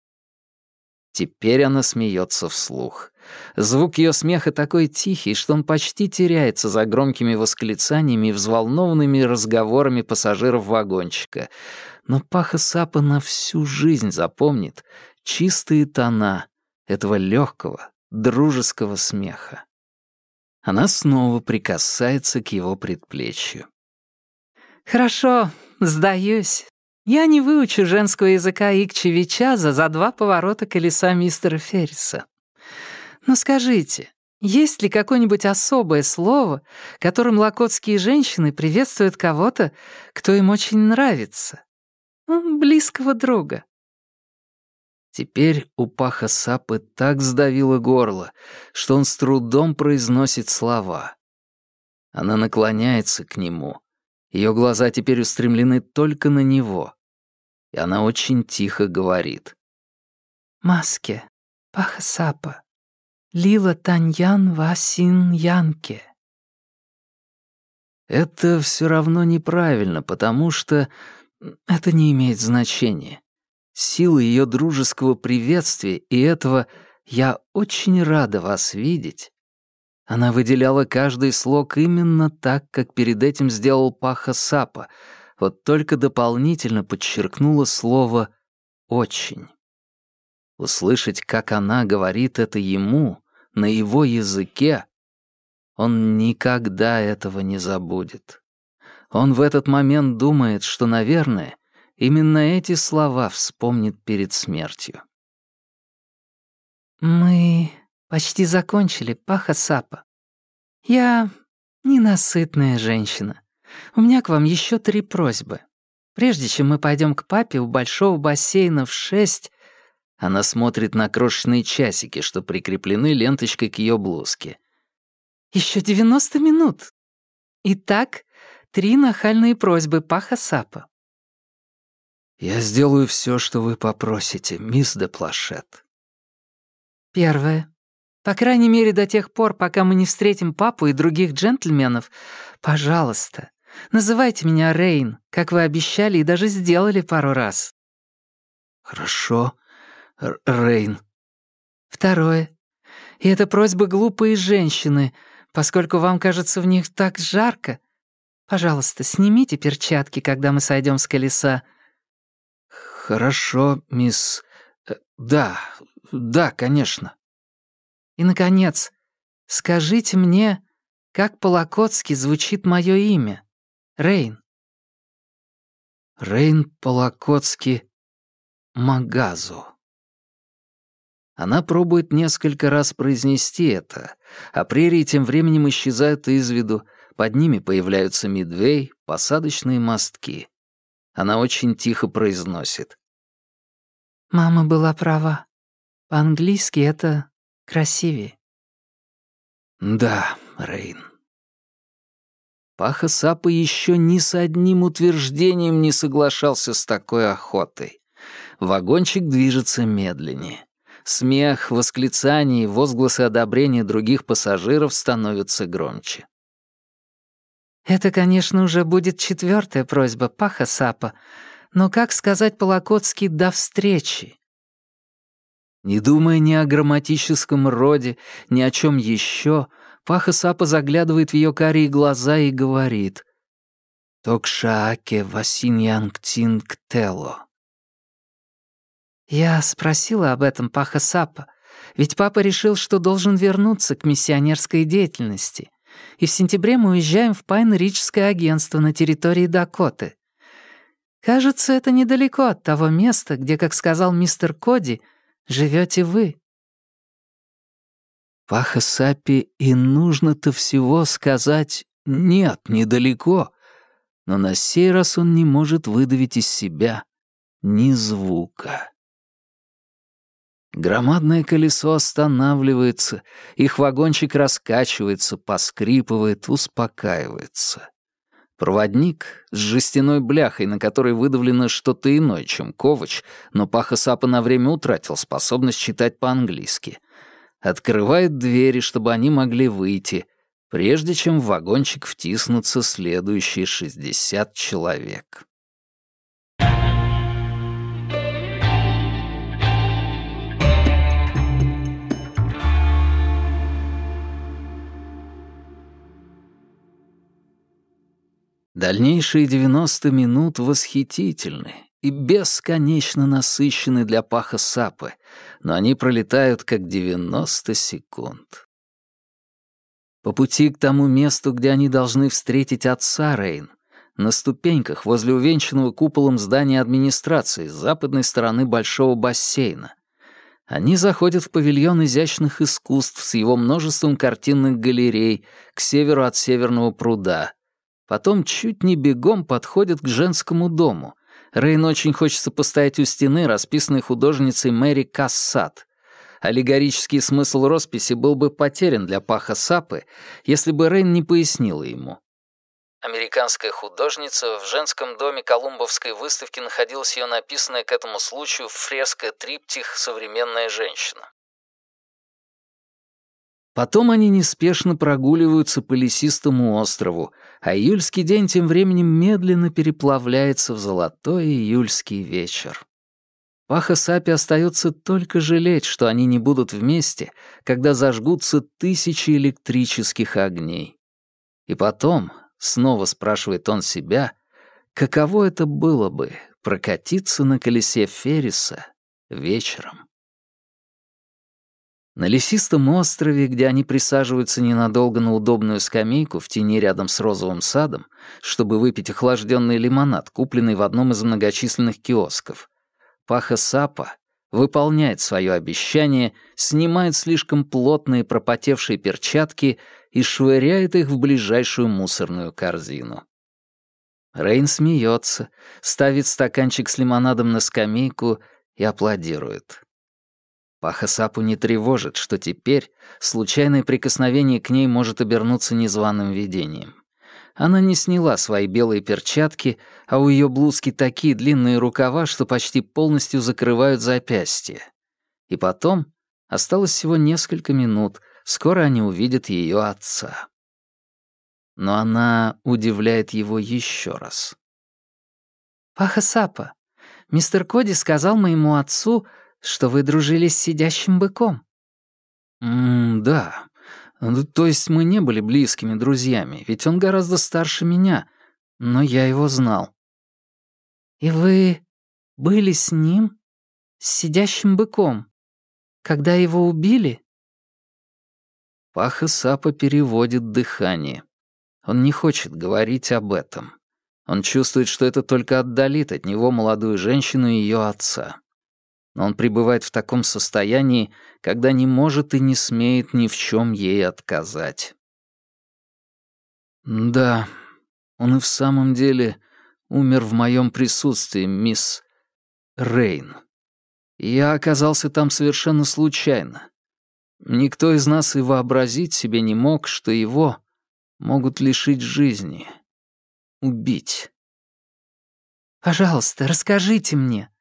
Теперь она смеется вслух. Звук ее смеха такой тихий, что он почти теряется за громкими восклицаниями и взволнованными разговорами пассажиров вагончика. Но Паха Сапа на всю жизнь запомнит чистые тона этого легкого, дружеского смеха. Она снова прикасается к его предплечью. «Хорошо, сдаюсь. Я не выучу женского языка Икчевичаза за два поворота колеса мистера Ферриса. Но скажите, есть ли какое-нибудь особое слово, которым локотские женщины приветствуют кого-то, кто им очень нравится? Ну, близкого друга. Теперь у Паха Сапы так сдавило горло, что он с трудом произносит слова. Она наклоняется к нему. Ее глаза теперь устремлены только на него. И она очень тихо говорит. «Маске, Паха Сапа, Лила Таньян Васин Янке». Это все равно неправильно, потому что это не имеет значения силы ее дружеского приветствия и этого «я очень рада вас видеть», она выделяла каждый слог именно так, как перед этим сделал Паха Сапа, вот только дополнительно подчеркнула слово «очень». Услышать, как она говорит это ему, на его языке, он никогда этого не забудет. Он в этот момент думает, что, наверное, Именно эти слова вспомнит перед смертью. «Мы почти закончили, Паха Сапа. Я ненасытная женщина. У меня к вам еще три просьбы. Прежде чем мы пойдем к папе у большого бассейна в шесть...» Она смотрит на крошечные часики, что прикреплены ленточкой к ее блузке. Еще девяносто минут. Итак, три нахальные просьбы Паха Сапа. «Я сделаю все, что вы попросите, мисс де Плашет». «Первое. По крайней мере, до тех пор, пока мы не встретим папу и других джентльменов, пожалуйста, называйте меня Рейн, как вы обещали и даже сделали пару раз». «Хорошо, Р Рейн». «Второе. И это просьба глупой женщины, поскольку вам кажется в них так жарко. Пожалуйста, снимите перчатки, когда мы сойдем с колеса, «Хорошо, мисс... Э, да, да, конечно». «И, наконец, скажите мне, как по-локотски звучит мое имя? Рейн». Рейн по-локотски Магазу. Она пробует несколько раз произнести это, а прерии тем временем исчезают из виду, под ними появляются медвей, посадочные мостки. Она очень тихо произносит. «Мама была права. По-английски это красивее». «Да, Рейн». Паха Сапа еще ни с одним утверждением не соглашался с такой охотой. Вагончик движется медленнее. Смех, восклицания и возгласы одобрения других пассажиров становятся громче. Это, конечно, уже будет четвертая просьба Паха Сапа, но как сказать по-локотски «до встречи»? Не думая ни о грамматическом роде, ни о чем еще, Паха Сапа заглядывает в ее карие глаза и говорит «Токшааке васиньянгтинг тело». Я спросила об этом Паха Сапа, ведь папа решил, что должен вернуться к миссионерской деятельности и в сентябре мы уезжаем в Пайн-Ричское агентство на территории Дакоты. Кажется, это недалеко от того места, где, как сказал мистер Коди, живете вы. Паха Сапи и нужно-то всего сказать «нет, недалеко», но на сей раз он не может выдавить из себя ни звука. Громадное колесо останавливается, их вагончик раскачивается, поскрипывает, успокаивается. Проводник с жестяной бляхой, на которой выдавлено что-то иное, чем ковач, но Паха Сапа на время утратил способность читать по-английски. Открывает двери, чтобы они могли выйти, прежде чем в вагончик втиснутся следующие 60 человек. Дальнейшие 90 минут восхитительны и бесконечно насыщены для паха сапы, но они пролетают как 90 секунд. По пути к тому месту, где они должны встретить отца Рейн, на ступеньках возле увенчанного куполом здания администрации с западной стороны большого бассейна, Они заходят в павильон изящных искусств с его множеством картинных галерей к северу от Северного пруда. Потом чуть не бегом подходят к женскому дому. Рейн очень хочется постоять у стены, расписанной художницей Мэри Кассат. Аллегорический смысл росписи был бы потерян для Паха Сапы, если бы Рейн не пояснила ему. Американская художница, в женском доме Колумбовской выставки находилась ее написанная к этому случаю фреска «Триптих. Современная женщина». Потом они неспешно прогуливаются по лесистому острову, а июльский день тем временем медленно переплавляется в золотой июльский вечер. Паха Сапи остается только жалеть, что они не будут вместе, когда зажгутся тысячи электрических огней. И потом, Снова спрашивает он себя, каково это было бы прокатиться на колесе Ферриса вечером. На лесистом острове, где они присаживаются ненадолго на удобную скамейку в тени рядом с розовым садом, чтобы выпить охлажденный лимонад, купленный в одном из многочисленных киосков, Паха Сапа выполняет свое обещание, снимает слишком плотные пропотевшие перчатки и швыряет их в ближайшую мусорную корзину. Рейн смеется, ставит стаканчик с лимонадом на скамейку и аплодирует. Пахасапу не тревожит, что теперь случайное прикосновение к ней может обернуться незваным видением. Она не сняла свои белые перчатки, а у ее блузки такие длинные рукава, что почти полностью закрывают запястье. И потом осталось всего несколько минут, скоро они увидят ее отца. Но она удивляет его еще раз. «Паха Сапа, мистер Коди сказал моему отцу, что вы дружили с сидящим быком». «М «Да, ну, то есть мы не были близкими друзьями, ведь он гораздо старше меня, но я его знал. И вы были с ним? С сидящим быком? Когда его убили? Паха Сапа переводит дыхание. Он не хочет говорить об этом. Он чувствует, что это только отдалит от него молодую женщину и ее отца но он пребывает в таком состоянии, когда не может и не смеет ни в чем ей отказать. «Да, он и в самом деле умер в моем присутствии, мисс Рейн. Я оказался там совершенно случайно. Никто из нас и вообразить себе не мог, что его могут лишить жизни, убить». «Пожалуйста, расскажите мне»,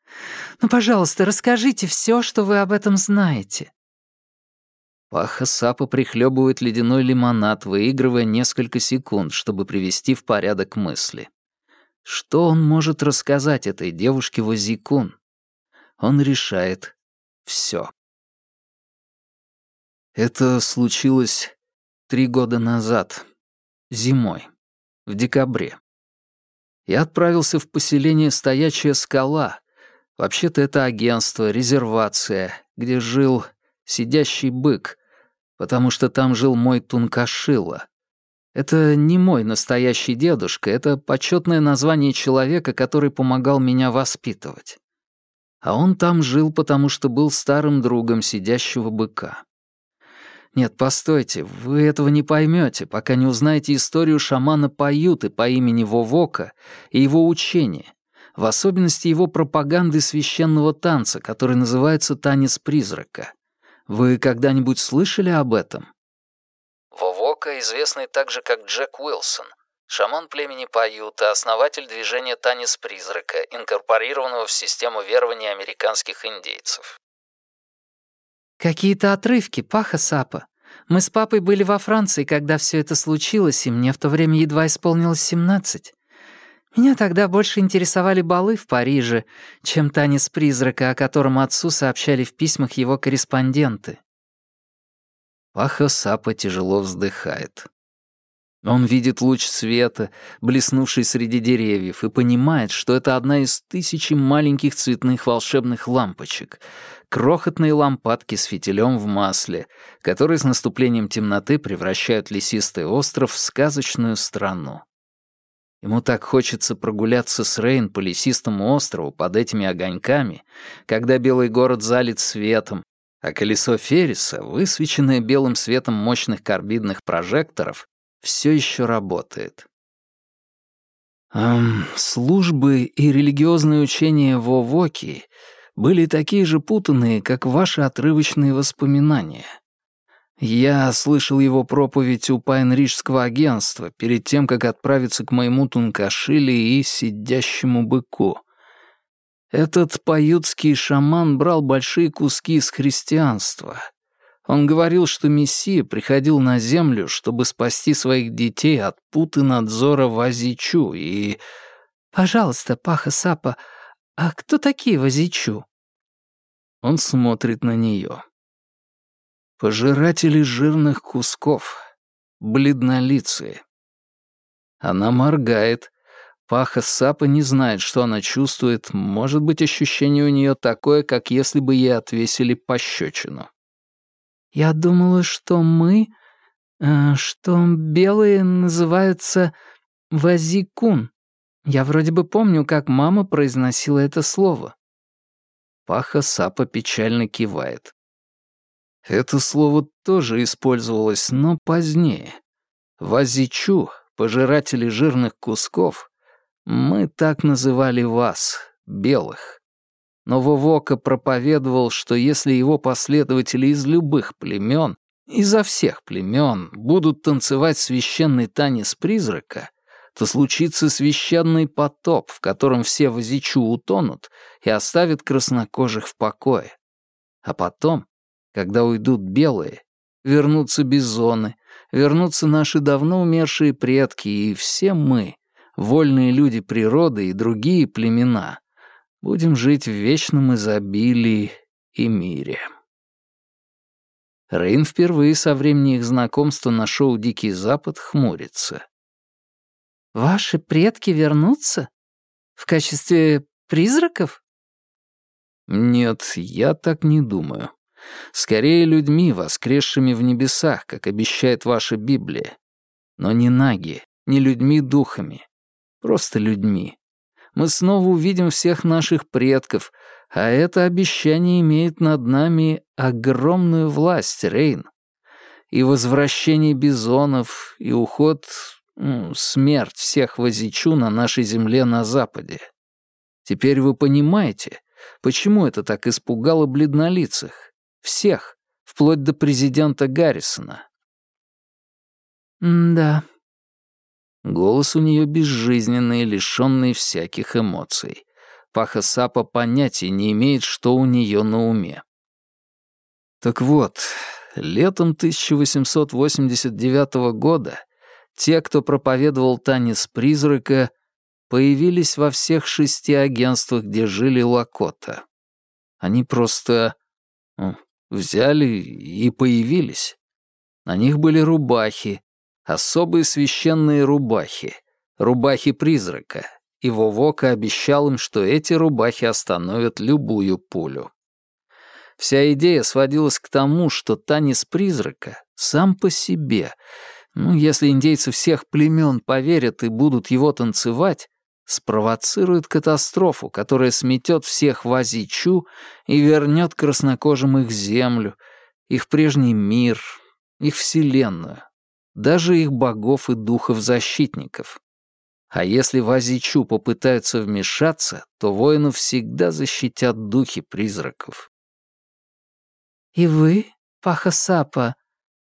ну, пожалуйста, расскажите все, что вы об этом знаете». Паха Сапа прихлебывает ледяной лимонад, выигрывая несколько секунд, чтобы привести в порядок мысли. Что он может рассказать этой девушке Вазикун? Он решает все. Это случилось три года назад, зимой, в декабре. Я отправился в поселение «Стоячая скала», Вообще-то это агентство, резервация, где жил сидящий бык, потому что там жил мой Тункашила. Это не мой настоящий дедушка, это почетное название человека, который помогал меня воспитывать. А он там жил, потому что был старым другом сидящего быка. Нет, постойте, вы этого не поймете, пока не узнаете историю шамана Паюты по имени Вовока и его учение, в особенности его пропаганды священного танца, который называется «Танец призрака». Вы когда-нибудь слышали об этом? Вовока, известный также как Джек Уилсон, шаман племени Паюта, основатель движения «Танец призрака», инкорпорированного в систему верования американских индейцев. «Какие-то отрывки, Паха Сапа. Мы с папой были во Франции, когда все это случилось, и мне в то время едва исполнилось семнадцать. Меня тогда больше интересовали балы в Париже, чем танец призрака, о котором отцу сообщали в письмах его корреспонденты. Паха Сапа тяжело вздыхает. Он видит луч света, блеснувший среди деревьев, и понимает, что это одна из тысячи маленьких цветных волшебных лампочек, крохотные лампадки с фитилем в масле, которые с наступлением темноты превращают лесистый остров в сказочную страну. Ему так хочется прогуляться с Рейн по лесистому острову под этими огоньками, когда белый город залит светом, а колесо Ферриса, высвеченное белым светом мощных карбидных прожекторов, все еще работает. Эм, службы и религиозные учения в Овоки были такие же путанные, как ваши отрывочные воспоминания. Я слышал его проповедь у Пайнриджского агентства перед тем, как отправиться к моему Тункашиле и сидящему быку. Этот паютский шаман брал большие куски из христианства. Он говорил, что Мессия приходил на землю, чтобы спасти своих детей от путы надзора Вазичу и... «Пожалуйста, Паха Сапа, а кто такие Вазичу?» Он смотрит на нее. Пожиратели жирных кусков, бледнолицые. Она моргает. Паха Сапа не знает, что она чувствует. Может быть, ощущение у нее такое, как если бы ей отвесили пощечину. «Я думала, что мы... Э, что белые называются Вазикун. Я вроде бы помню, как мама произносила это слово». Паха Сапа печально кивает. Это слово тоже использовалось, но позднее. Вазичу, пожиратели жирных кусков, мы так называли вас, белых. Но Вовока проповедовал, что если его последователи из любых племен, изо всех племен, будут танцевать священный танец призрака, то случится священный потоп, в котором все Вазичу утонут и оставят краснокожих в покое. А потом когда уйдут белые, вернутся бизоны, вернутся наши давно умершие предки, и все мы, вольные люди природы и другие племена, будем жить в вечном изобилии и мире. Рейн впервые со времени их знакомства на шоу «Дикий Запад» хмурится. «Ваши предки вернутся? В качестве призраков?» «Нет, я так не думаю. Скорее людьми, воскресшими в небесах, как обещает ваша Библия. Но не наги, не людьми-духами. Просто людьми. Мы снова увидим всех наших предков, а это обещание имеет над нами огромную власть, Рейн. И возвращение бизонов, и уход, ну, смерть всех возичу на нашей земле на Западе. Теперь вы понимаете, почему это так испугало бледнолицых? Всех, вплоть до президента Гаррисона. «Да». Голос у нее безжизненный, лишенный всяких эмоций. Паха Сапа понятия не имеет, что у нее на уме. Так вот, летом 1889 года те, кто проповедовал танец призрака, появились во всех шести агентствах, где жили Лакота. Они просто Взяли и появились. На них были рубахи, особые священные рубахи, рубахи призрака, и Вовока обещал им, что эти рубахи остановят любую пулю. Вся идея сводилась к тому, что танец призрака сам по себе, ну, если индейцы всех племен поверят и будут его танцевать, спровоцирует катастрофу, которая сметет всех в Азичу и вернет краснокожим их землю, их прежний мир, их вселенную, даже их богов и духов-защитников. А если в Азичу попытаются вмешаться, то воинов всегда защитят духи призраков. «И вы, Паха Сапа,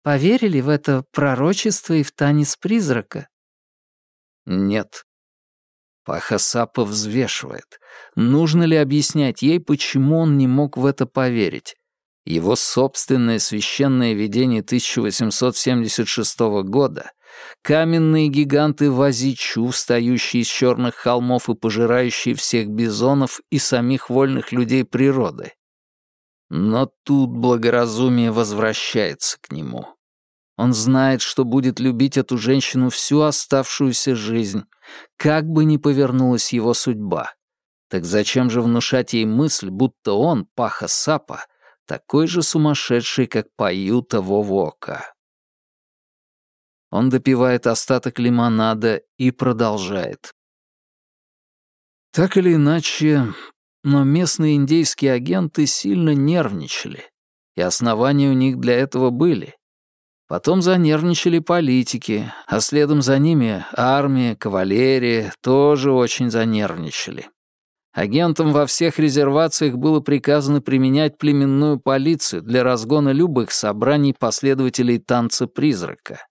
поверили в это пророчество и в танец призрака?» «Нет», Пахасапа взвешивает. Нужно ли объяснять ей, почему он не мог в это поверить? Его собственное священное видение 1876 года, каменные гиганты Вазичу, встающие из черных холмов и пожирающие всех бизонов и самих вольных людей природы. Но тут благоразумие возвращается к нему. Он знает, что будет любить эту женщину всю оставшуюся жизнь, как бы ни повернулась его судьба. Так зачем же внушать ей мысль, будто он, Паха Сапа, такой же сумасшедший, как Паюта Вовока? Он допивает остаток лимонада и продолжает. Так или иначе, но местные индейские агенты сильно нервничали. и основания у них для этого были. Потом занервничали политики, а следом за ними армия, кавалерия тоже очень занервничали. Агентам во всех резервациях было приказано применять племенную полицию для разгона любых собраний последователей танца призрака.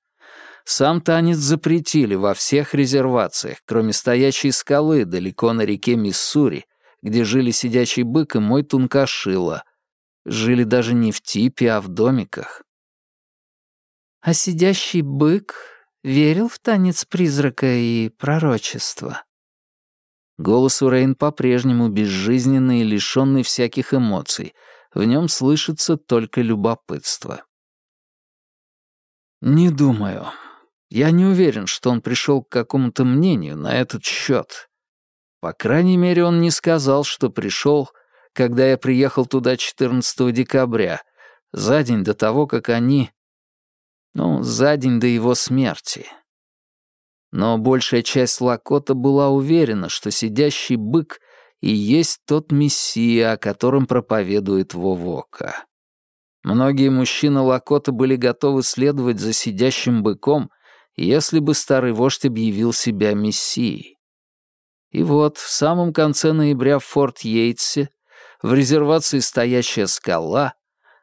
Сам танец запретили во всех резервациях, кроме стоячей скалы далеко на реке Миссури, где жили сидячий бык и мой тункашила. Жили даже не в типе, а в домиках. А сидящий бык верил в танец призрака и пророчества. Голос у по-прежнему безжизненный и лишённый всяких эмоций. В нем слышится только любопытство. «Не думаю. Я не уверен, что он пришел к какому-то мнению на этот счет. По крайней мере, он не сказал, что пришел, когда я приехал туда 14 декабря, за день до того, как они... Ну, за день до его смерти. Но большая часть Лакота была уверена, что сидящий бык и есть тот мессия, о котором проповедует Вовока. Многие мужчины Лакота были готовы следовать за сидящим быком, если бы старый вождь объявил себя мессией. И вот в самом конце ноября в Форт Йейтсе, в резервации «Стоящая скала»,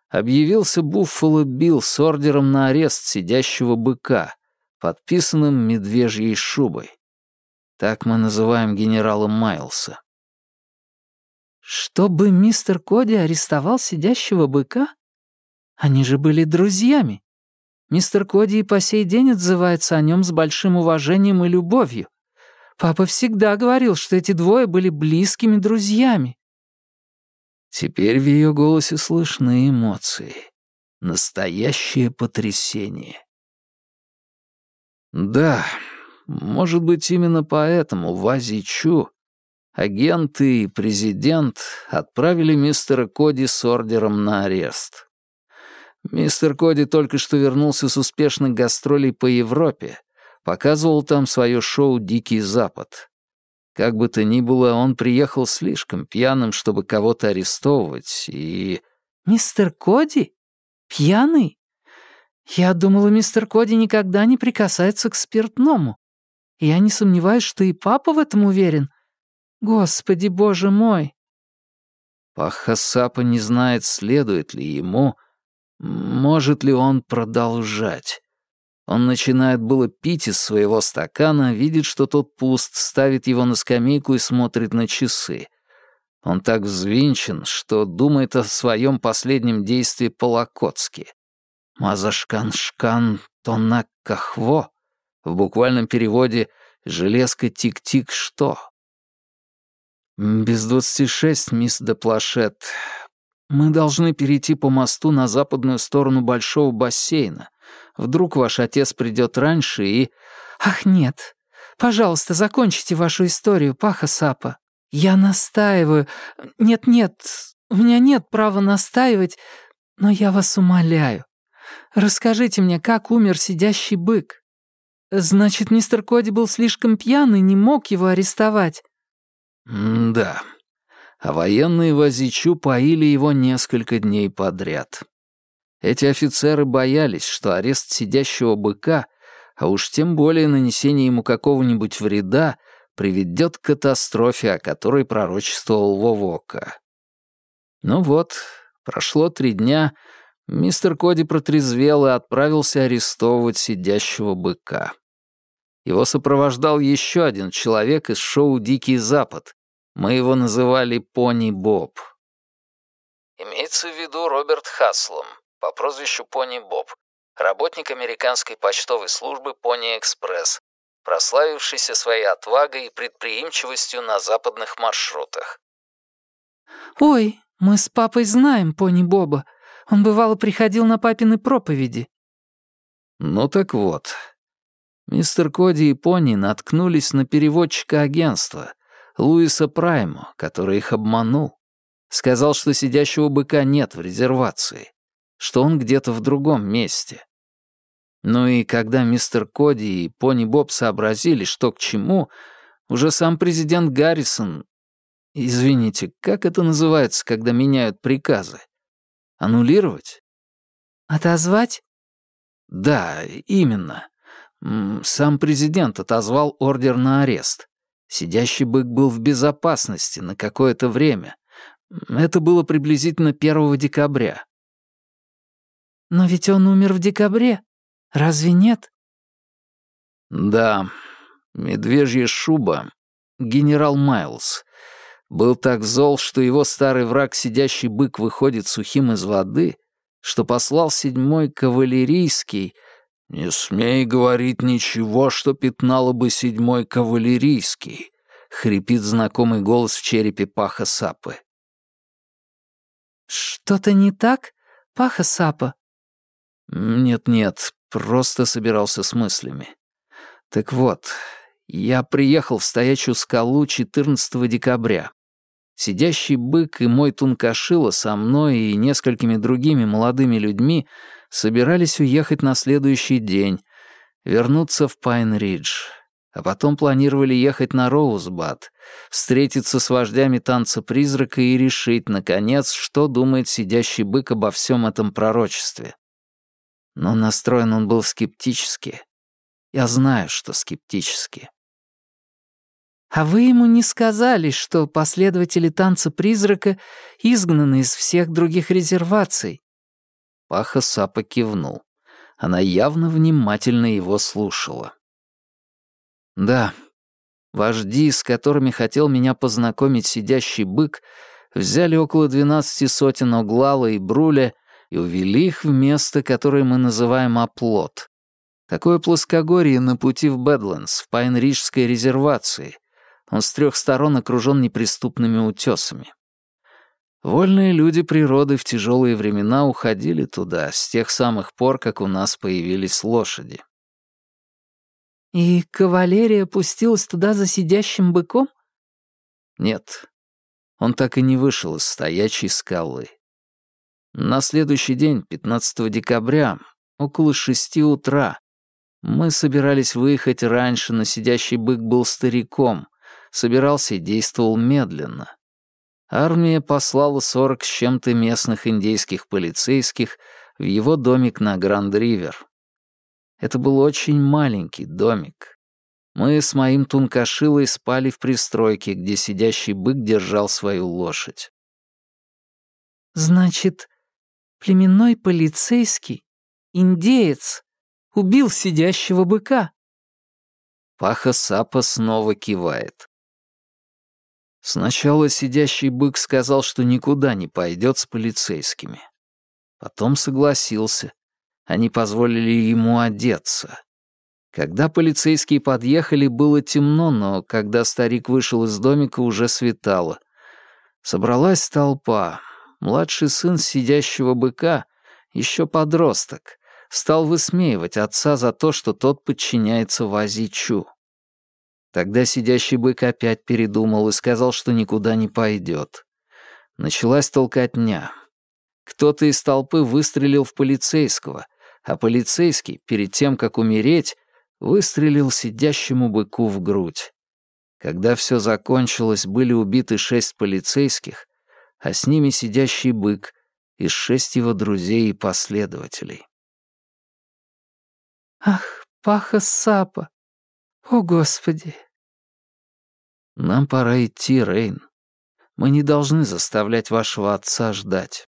объявился Буффало Билл с ордером на арест сидящего быка, подписанным медвежьей шубой. Так мы называем генерала Майлса. Чтобы мистер Коди арестовал сидящего быка? Они же были друзьями. Мистер Коди и по сей день отзывается о нем с большим уважением и любовью. Папа всегда говорил, что эти двое были близкими друзьями. Теперь в ее голосе слышны эмоции. Настоящее потрясение. Да, может быть, именно поэтому в Азии Чу агенты и президент отправили мистера Коди с ордером на арест. Мистер Коди только что вернулся с успешных гастролей по Европе, показывал там свое шоу «Дикий Запад». Как бы то ни было, он приехал слишком пьяным, чтобы кого-то арестовывать, и... «Мистер Коди? Пьяный? Я думала, мистер Коди никогда не прикасается к спиртному. Я не сомневаюсь, что и папа в этом уверен. Господи, боже мой!» Пахасапа не знает, следует ли ему, может ли он продолжать. Он начинает было пить из своего стакана, видит, что тот пуст, ставит его на скамейку и смотрит на часы. Он так взвинчен, что думает о своем последнем действии по-локотски. Мазашкан-шкан тонак-кахво. В буквальном переводе «железка тик-тик что?». «Без двадцати шесть, мисс де Плашет. Мы должны перейти по мосту на западную сторону большого бассейна. Вдруг ваш отец придет раньше и...» «Ах, нет. Пожалуйста, закончите вашу историю, Паха Сапа. Я настаиваю. Нет-нет, у меня нет права настаивать, но я вас умоляю. Расскажите мне, как умер сидящий бык? Значит, мистер Коди был слишком пьян и не мог его арестовать?» «Да. А военные в Азичу поили его несколько дней подряд. Эти офицеры боялись, что арест сидящего быка, а уж тем более нанесение ему какого-нибудь вреда, приведет к катастрофе, о которой пророчествовал Вовока. Ну вот, прошло три дня, Мистер Коди протрезвел и отправился арестовывать сидящего быка. Его сопровождал еще один человек из шоу «Дикий Запад». Мы его называли Пони Боб. Имеется в виду Роберт Хаслом, по прозвищу Пони Боб, работник американской почтовой службы Пони Экспресс, прославившийся своей отвагой и предприимчивостью на западных маршрутах. «Ой, мы с папой знаем Пони Боба», он, бывало, приходил на папины проповеди». «Ну так вот. Мистер Коди и Пони наткнулись на переводчика агентства, Луиса Прайму, который их обманул. Сказал, что сидящего быка нет в резервации, что он где-то в другом месте. Ну и когда мистер Коди и Пони Боб сообразили, что к чему, уже сам президент Гаррисон... Извините, как это называется, когда меняют приказы? Аннулировать? Отозвать? Да, именно. Сам президент отозвал ордер на арест. Сидящий бык был в безопасности на какое-то время. Это было приблизительно 1 декабря. Но ведь он умер в декабре. Разве нет? Да, медвежья шуба, генерал Майлз, был так зол, что его старый враг, сидящий бык, выходит сухим из воды, что послал седьмой кавалерийский — «Не смей говорить ничего, что пятнало бы седьмой кавалерийский», — хрипит знакомый голос в черепе Паха Сапы. «Что-то не так, Паха Сапа?» «Нет-нет, просто собирался с мыслями. Так вот, я приехал в стоячую скалу 14 декабря. Сидящий бык и мой тункашила со мной и несколькими другими молодыми людьми собирались уехать на следующий день, вернуться в Пайн-Ридж, а потом планировали ехать на Роузбад, встретиться с вождями танца призрака и решить, наконец, что думает сидящий бык обо всем этом пророчестве. Но настроен он был скептически. Я знаю, что скептически. «А вы ему не сказали, что последователи танца призрака изгнаны из всех других резерваций?» Паха Сапа кивнул. Она явно внимательно его слушала. «Да, вожди, с которыми хотел меня познакомить сидящий бык, взяли около двенадцати сотен Оглала и Бруля и увели их в место, которое мы называем Оплот. Такое плоскогорье на пути в Бэдлендс, в Пайнриджской резервации. Он с трех сторон окружен неприступными утесами. Вольные люди природы в тяжелые времена уходили туда с тех самых пор, как у нас появились лошади. «И кавалерия пустилась туда за сидящим быком?» «Нет, он так и не вышел из стоячей скалы. На следующий день, 15 декабря, около шести утра, мы собирались выехать раньше, но сидящий бык был стариком, собирался и действовал медленно. Армия послала сорок с чем-то местных индейских полицейских в его домик на Гранд-Ривер. Это был очень маленький домик. Мы с моим Тункашилой спали в пристройке, где сидящий бык держал свою лошадь. «Значит, племенной полицейский, индеец, убил сидящего быка?» Паха Сапа снова кивает. Сначала сидящий бык сказал, что никуда не пойдет с полицейскими. Потом согласился. Они позволили ему одеться. Когда полицейские подъехали, было темно, но когда старик вышел из домика, уже светало. Собралась толпа. Младший сын сидящего быка, еще подросток, стал высмеивать отца за то, что тот подчиняется Вазичу. Тогда сидящий бык опять передумал и сказал, что никуда не пойдет. Началась толкотня. Кто-то из толпы выстрелил в полицейского, а полицейский, перед тем, как умереть, выстрелил сидящему быку в грудь. Когда все закончилось, были убиты шесть полицейских, а с ними сидящий бык и шесть его друзей и последователей. «Ах, Паха Сапа!» «О, Господи!» «Нам пора идти, Рейн. Мы не должны заставлять вашего отца ждать».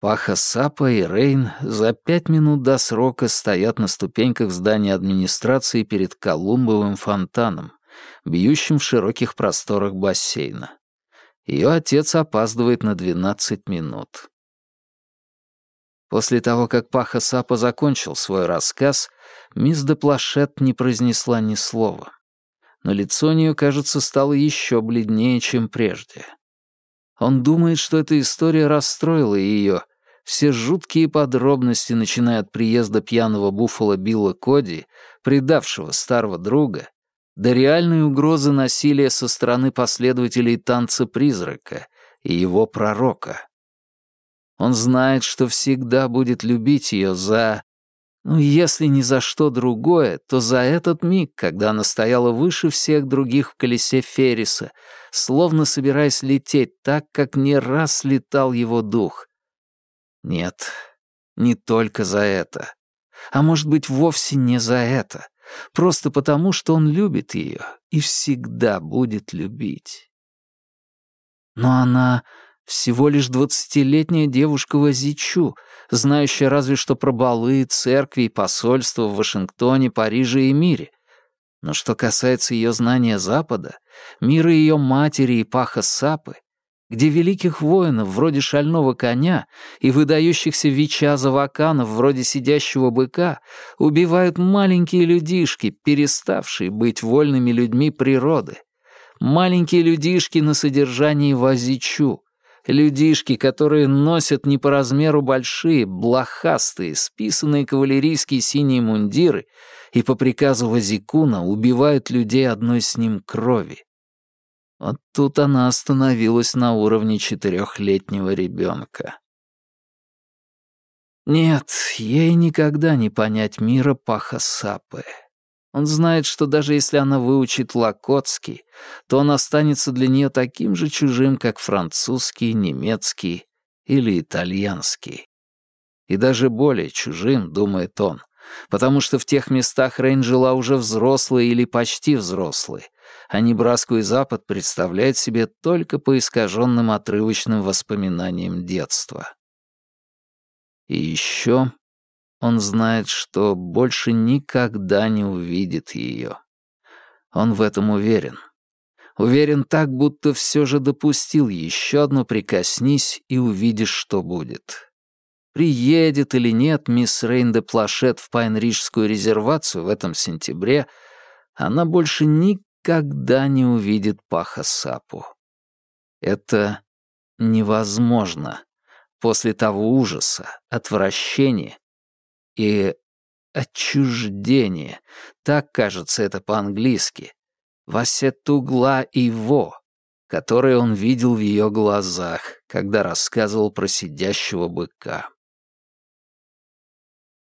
Паха Сапа и Рейн за пять минут до срока стоят на ступеньках здания администрации перед Колумбовым фонтаном, бьющим в широких просторах бассейна. Ее отец опаздывает на 12 минут. После того, как Паха Сапа закончил свой рассказ, мисс де Плашет не произнесла ни слова. Но лицо у нее, кажется, стало еще бледнее, чем прежде. Он думает, что эта история расстроила ее. Все жуткие подробности, начиная от приезда пьяного буффало Билла Коди, предавшего старого друга, до реальной угрозы насилия со стороны последователей танца призрака и его пророка. Он знает, что всегда будет любить ее за... Ну, если ни за что другое, то за этот миг, когда она стояла выше всех других в колесе Ферриса, словно собираясь лететь так, как не раз летал его дух. Нет, не только за это. А может быть, вовсе не за это. Просто потому, что он любит ее и всегда будет любить. Но она всего лишь двадцатилетняя девушка Вазичу, знающая разве что про балы, церкви и посольства в Вашингтоне, Париже и мире. Но что касается ее знания Запада, мира ее матери и паха Сапы, где великих воинов вроде шального коня и выдающихся вича-заваканов вроде сидящего быка убивают маленькие людишки, переставшие быть вольными людьми природы. Маленькие людишки на содержании вазичу, Людишки, которые носят не по размеру большие, блохастые, списанные кавалерийские синие мундиры и по приказу Вазикуна убивают людей одной с ним крови. Вот тут она остановилась на уровне четырехлетнего ребенка. Нет, ей никогда не понять мира Паха Сапы. Он знает, что даже если она выучит лакотский, то он останется для нее таким же чужим, как французский, немецкий или итальянский. И даже более чужим, думает он, потому что в тех местах Рейн жила уже взрослой или почти взрослой, а Небраску и Запад представляет себе только по искаженным отрывочным воспоминаниям детства. И еще он знает, что больше никогда не увидит ее. Он в этом уверен. Уверен так, будто все же допустил еще одно «прикоснись» и увидишь, что будет. Приедет или нет мисс Рейн де Плашет в Пайнриджскую резервацию в этом сентябре, она больше никогда не увидит Паха Сапу. Это невозможно после того ужаса, отвращения и отчуждение, так кажется это по-английски, «васетугла его», которое он видел в ее глазах, когда рассказывал про сидящего быка.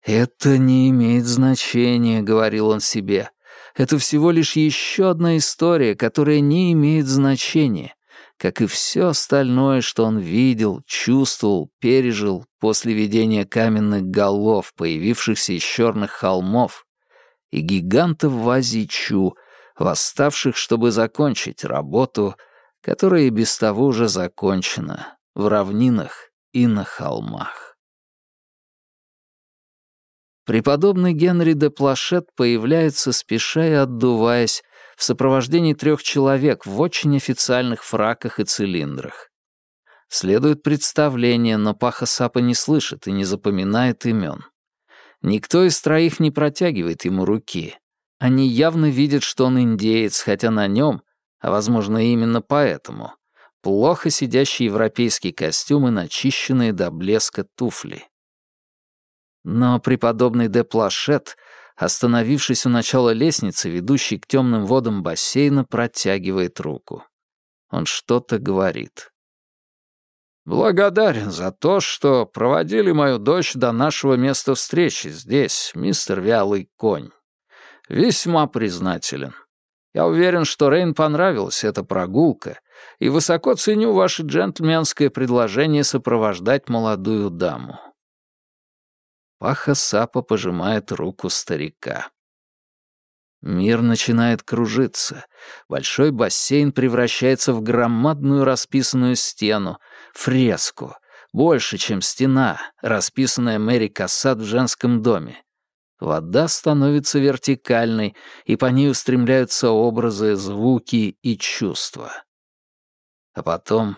«Это не имеет значения», — говорил он себе. «Это всего лишь еще одна история, которая не имеет значения как и все остальное, что он видел, чувствовал, пережил после видения каменных голов, появившихся из черных холмов, и гигантов Вазичу, восставших, чтобы закончить работу, которая и без того уже закончена в равнинах и на холмах. Преподобный Генри де Плашет появляется, спеша и отдуваясь, в сопровождении трех человек в очень официальных фраках и цилиндрах. Следует представление, но Паха Сапа не слышит и не запоминает имен. Никто из троих не протягивает ему руки. Они явно видят, что он индеец, хотя на нем, а возможно именно поэтому, плохо сидящий европейский костюм и начищенные до блеска туфли. Но преподобный де Плашет — Остановившись у начала лестницы, ведущей к темным водам бассейна, протягивает руку. Он что-то говорит. «Благодарен за то, что проводили мою дочь до нашего места встречи здесь, мистер Вялый Конь. Весьма признателен. Я уверен, что Рейн понравилась эта прогулка, и высоко ценю ваше джентльменское предложение сопровождать молодую даму. Паха Сапа пожимает руку старика. Мир начинает кружиться. Большой бассейн превращается в громадную расписанную стену, фреску, больше, чем стена, расписанная Мэри Кассат в женском доме. Вода становится вертикальной, и по ней устремляются образы, звуки и чувства. А потом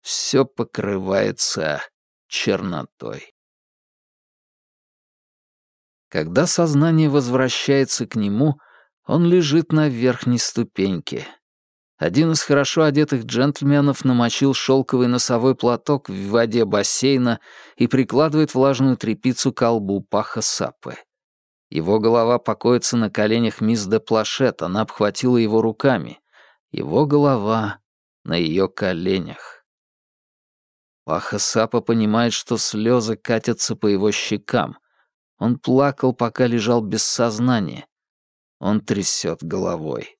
все покрывается чернотой. Когда сознание возвращается к нему, он лежит на верхней ступеньке. Один из хорошо одетых джентльменов намочил шелковый носовой платок в воде бассейна и прикладывает влажную тряпицу к колбу паха сапы. Его голова покоится на коленях мисс де Плашет, она обхватила его руками. Его голова на ее коленях. Паха Сапа понимает, что слезы катятся по его щекам — Он плакал, пока лежал без сознания. Он трясет головой.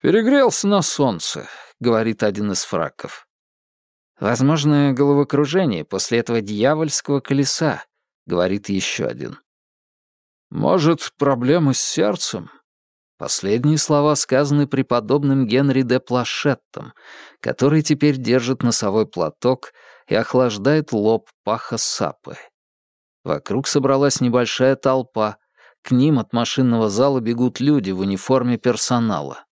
«Перегрелся на солнце», — говорит один из фраков. «Возможно, головокружение после этого дьявольского колеса», — говорит еще один. «Может, проблемы с сердцем?» Последние слова сказаны преподобным Генри де Плашеттом, который теперь держит носовой платок и охлаждает лоб паха сапы. Вокруг собралась небольшая толпа. К ним от машинного зала бегут люди в униформе персонала.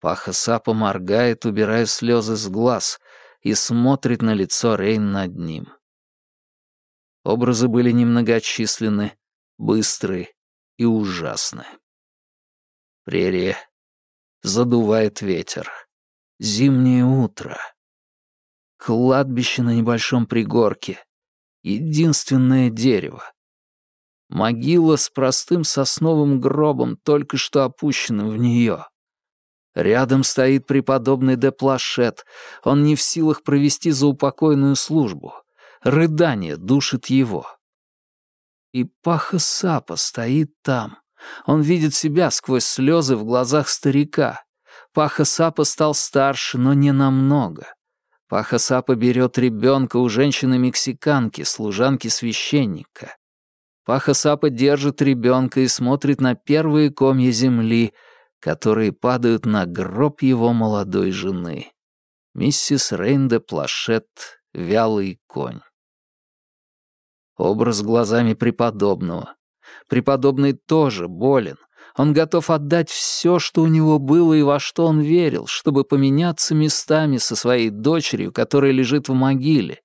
Паха Сапа моргает, убирая слезы с глаз, и смотрит на лицо Рейн над ним. Образы были немногочисленны, быстрые и ужасные. Прерия. Задувает ветер. Зимнее утро. Кладбище на небольшом пригорке. Единственное дерево. Могила с простым сосновым гробом, только что опущенным в нее. Рядом стоит преподобный де Плашет. Он не в силах провести заупокойную службу. Рыдание душит его. И Паха Сапа стоит там. Он видит себя сквозь слезы в глазах старика. Паха Сапа стал старше, но не намного. Паха Сапа берет ребенка у женщины-мексиканки, служанки священника. Паха Сапа держит ребенка и смотрит на первые комья земли — которые падают на гроб его молодой жены. Миссис Рейнде Плашет, вялый конь. Образ глазами преподобного. Преподобный тоже болен. Он готов отдать все, что у него было и во что он верил, чтобы поменяться местами со своей дочерью, которая лежит в могиле.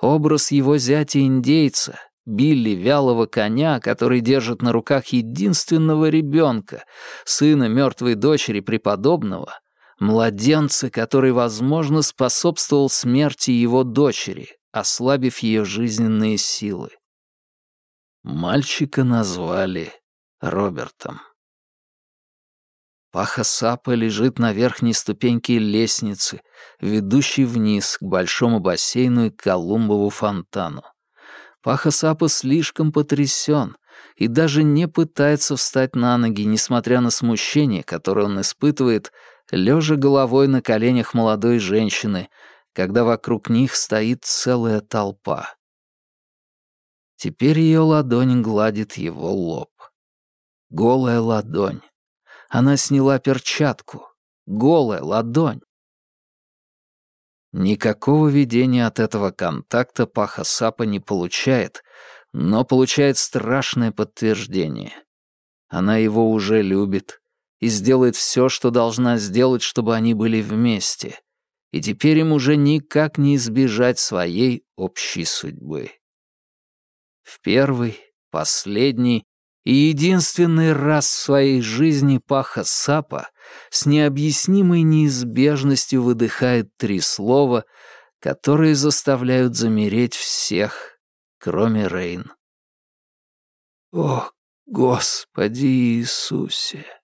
Образ его зятя-индейца, Билли вялого коня, который держит на руках единственного ребенка, сына мертвой дочери преподобного, младенца, который, возможно, способствовал смерти его дочери, ослабив ее жизненные силы. Мальчика назвали Робертом. Паха Сапа лежит на верхней ступеньке лестницы, ведущей вниз к большому бассейну и Колумбову фонтану. Паха Сапа слишком потрясен и даже не пытается встать на ноги, несмотря на смущение, которое он испытывает, лежа головой на коленях молодой женщины, когда вокруг них стоит целая толпа. Теперь ее ладонь гладит его лоб. Голая ладонь. Она сняла перчатку. Голая ладонь. Никакого видения от этого контакта Паха Сапа не получает, но получает страшное подтверждение. Она его уже любит и сделает все, что должна сделать, чтобы они были вместе. И теперь им уже никак не избежать своей общей судьбы. В первый, последний и единственный раз в своей жизни Паха Сапа с необъяснимой неизбежностью выдыхает три слова, которые заставляют замереть всех, кроме Рейн. «О, Господи Иисусе!»